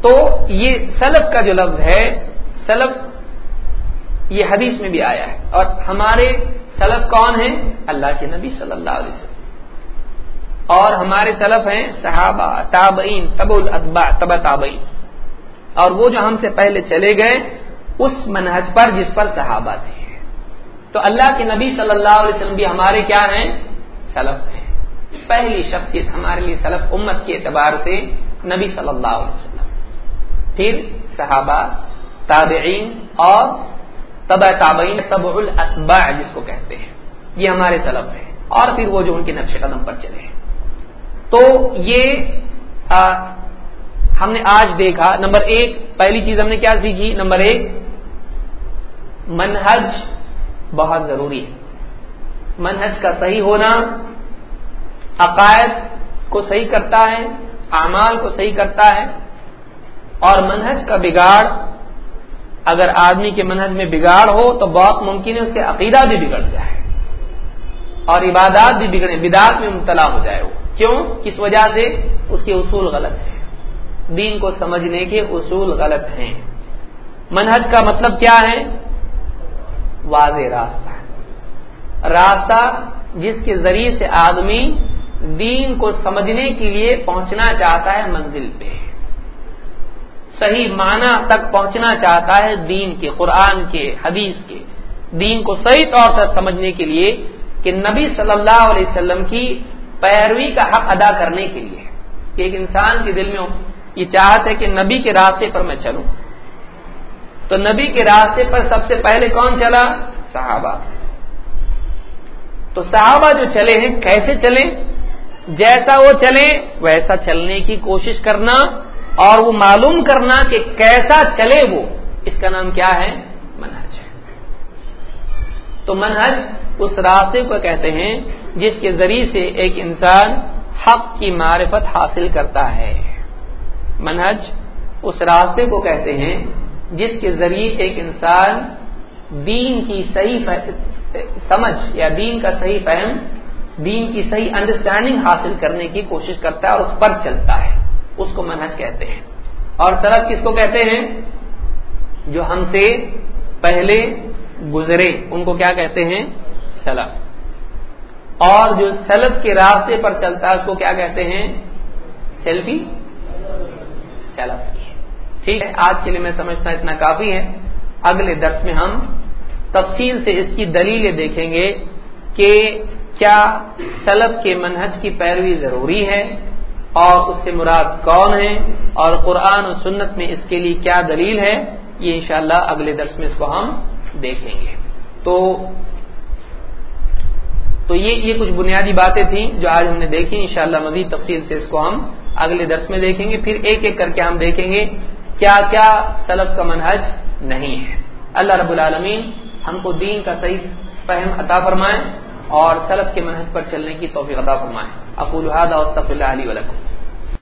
Speaker 1: تو یہ سلف کا جو لفظ ہے، سلف یہ حدیث میں بھی آیا ہے۔ اور ہمارے سلف کون ہیں؟ اللہ کے نبی صلی اللہ علیہ وسلم۔ اور ہمارے سلف ہیں صحابہ، تابعین تب الطبا تب تابعین۔ اور وہ جو ہم سے پہلے چلے گئے، اس منہج پر جس پر صحابہ تھے۔ تو اللہ کے نبی صلی اللہ علیہ وسلم بھی ہمارے کیا ہیں؟ سلف ہیں۔ پہلی شخصیت ہمارے لیے سلف امت کے اعتبار سے نبی صلی اللہ علیہ وسلم۔ پھر صحابہ تابعین اور تبع تابعین تب الاتباع جس کو کہتے ہیں۔ یہ ہمارے سلف ہیں۔ اور پھر وہ جو ان کے نقش قدم پر چلے ہیں۔ تو یہ آ, ہم نے آج دیکھا نمبر ایک پہلی چیز ہم نے کیا سیکھی؟ نمبر ایک منہج بہت ضروری ہے۔ منہج کا صحیح ہونا عقائد کو صحیح کرتا ہے، اعمال کو صحیح کرتا ہے، اور منہج کا بگاڑ، اگر آدمی کے منہج میں بگاڑ ہو تو بہت ممکن ہے اس کے عقیدہ بھی بگڑ جائے اور عبادات بھی بگڑے، بدعات میں مبتلا ہو جائے وہ۔ کیوں؟ کس وجہ سے؟ اس کے اصول غلط ہیں۔ دین کو سمجھنے کے اصول غلط ہیں۔ منہج کا مطلب کیا ہے؟ واضح راستہ۔ راستہ جس کے ذریعے سے آدمی دین کو سمجھنے کے لیے پہنچنا چاہتا ہے منزل پہ۔ صحیح معنی تک پہنچنا چاہتا ہے دین کے، قرآن کے، حدیث کے۔ دین کو صحیح طور سے سمجھنے کے لیے کہ نبی صلی اللہ علیہ وسلم کی پیروی کا حق ادا کرنے کے لیے۔ کہ ایک انسان کے دل میں یہ چاہت ہے کہ نبی کے راستے پر میں چلوں۔ تو نبی کے راستے پر سب سے پہلے کون چلا؟ صحابہ۔ تو صحابہ جو چلے ہیں، کیسے چلے جیسا وہ چلے، ویسا چلنے کی کوشش کرنا اور وہ معلوم کرنا کہ کیسا چلے وہ۔ اس کا نام کیا ہے؟ منہج۔ تو منہج اس راستے کو کہتے ہیں جس کے ذریعے سے ایک انسان حق کی معرفت حاصل کرتا ہے۔ منہج اس راستے کو کہتے ہیں جس کے ذریعے ایک انسان دین کی صحیح سمجھ یا دین کا صحیح فہم دین کی صحیح انڈرسٹینڈنگ حاصل کرنے کی کوشش کرتا ہے اور اس پر چلتا ہے۔ اس کو منہج کہتے ہیں۔ اور سلف کس کو کہتے ہیں؟ جو ہم سے پہلے گزرے، ان کو کیا کہتے ہیں؟ سلف۔ اور جو سلف کے راستے پر چلتا ہے، اس کو کیا کہتے ہیں؟ سیلفی۔ سلف۔ ٹھیک ہے، آج کے لیے میں سمجھتا اتنا کافی ہے۔ اگلے درس میں ہم تفصیل سے اس کی دلیلیں دیکھیں گے کہ کیا سلف کے منہج کی پیروی ضروری ہے اور اس سے مراد کون ہے اور قرآن و سنت میں اس کے لیے کیا دلیل ہے، یہ انشاءاللہ اگلے درس میں اس کو ہم دیکھیں گے۔ تو تو یہ یہ کچھ بنیادی باتیں تھیں جو آج ہم نے دیکھی، انشاءاللہ مزید تفصیل سے اس کو ہم اگلے درس میں دیکھیں گے۔ پھر ایک ایک کر کے ہم دیکھیں گے کیا کیا سلف کا منہج نہیں ہے۔ اللہ رب العالمین ہم کو دین کا صحیح فہم عطا فرمائے۔ اور سلف کے منحص پر چلنے کی توفیق عطا فرمائے۔ ابو الحاد اور علی ولکم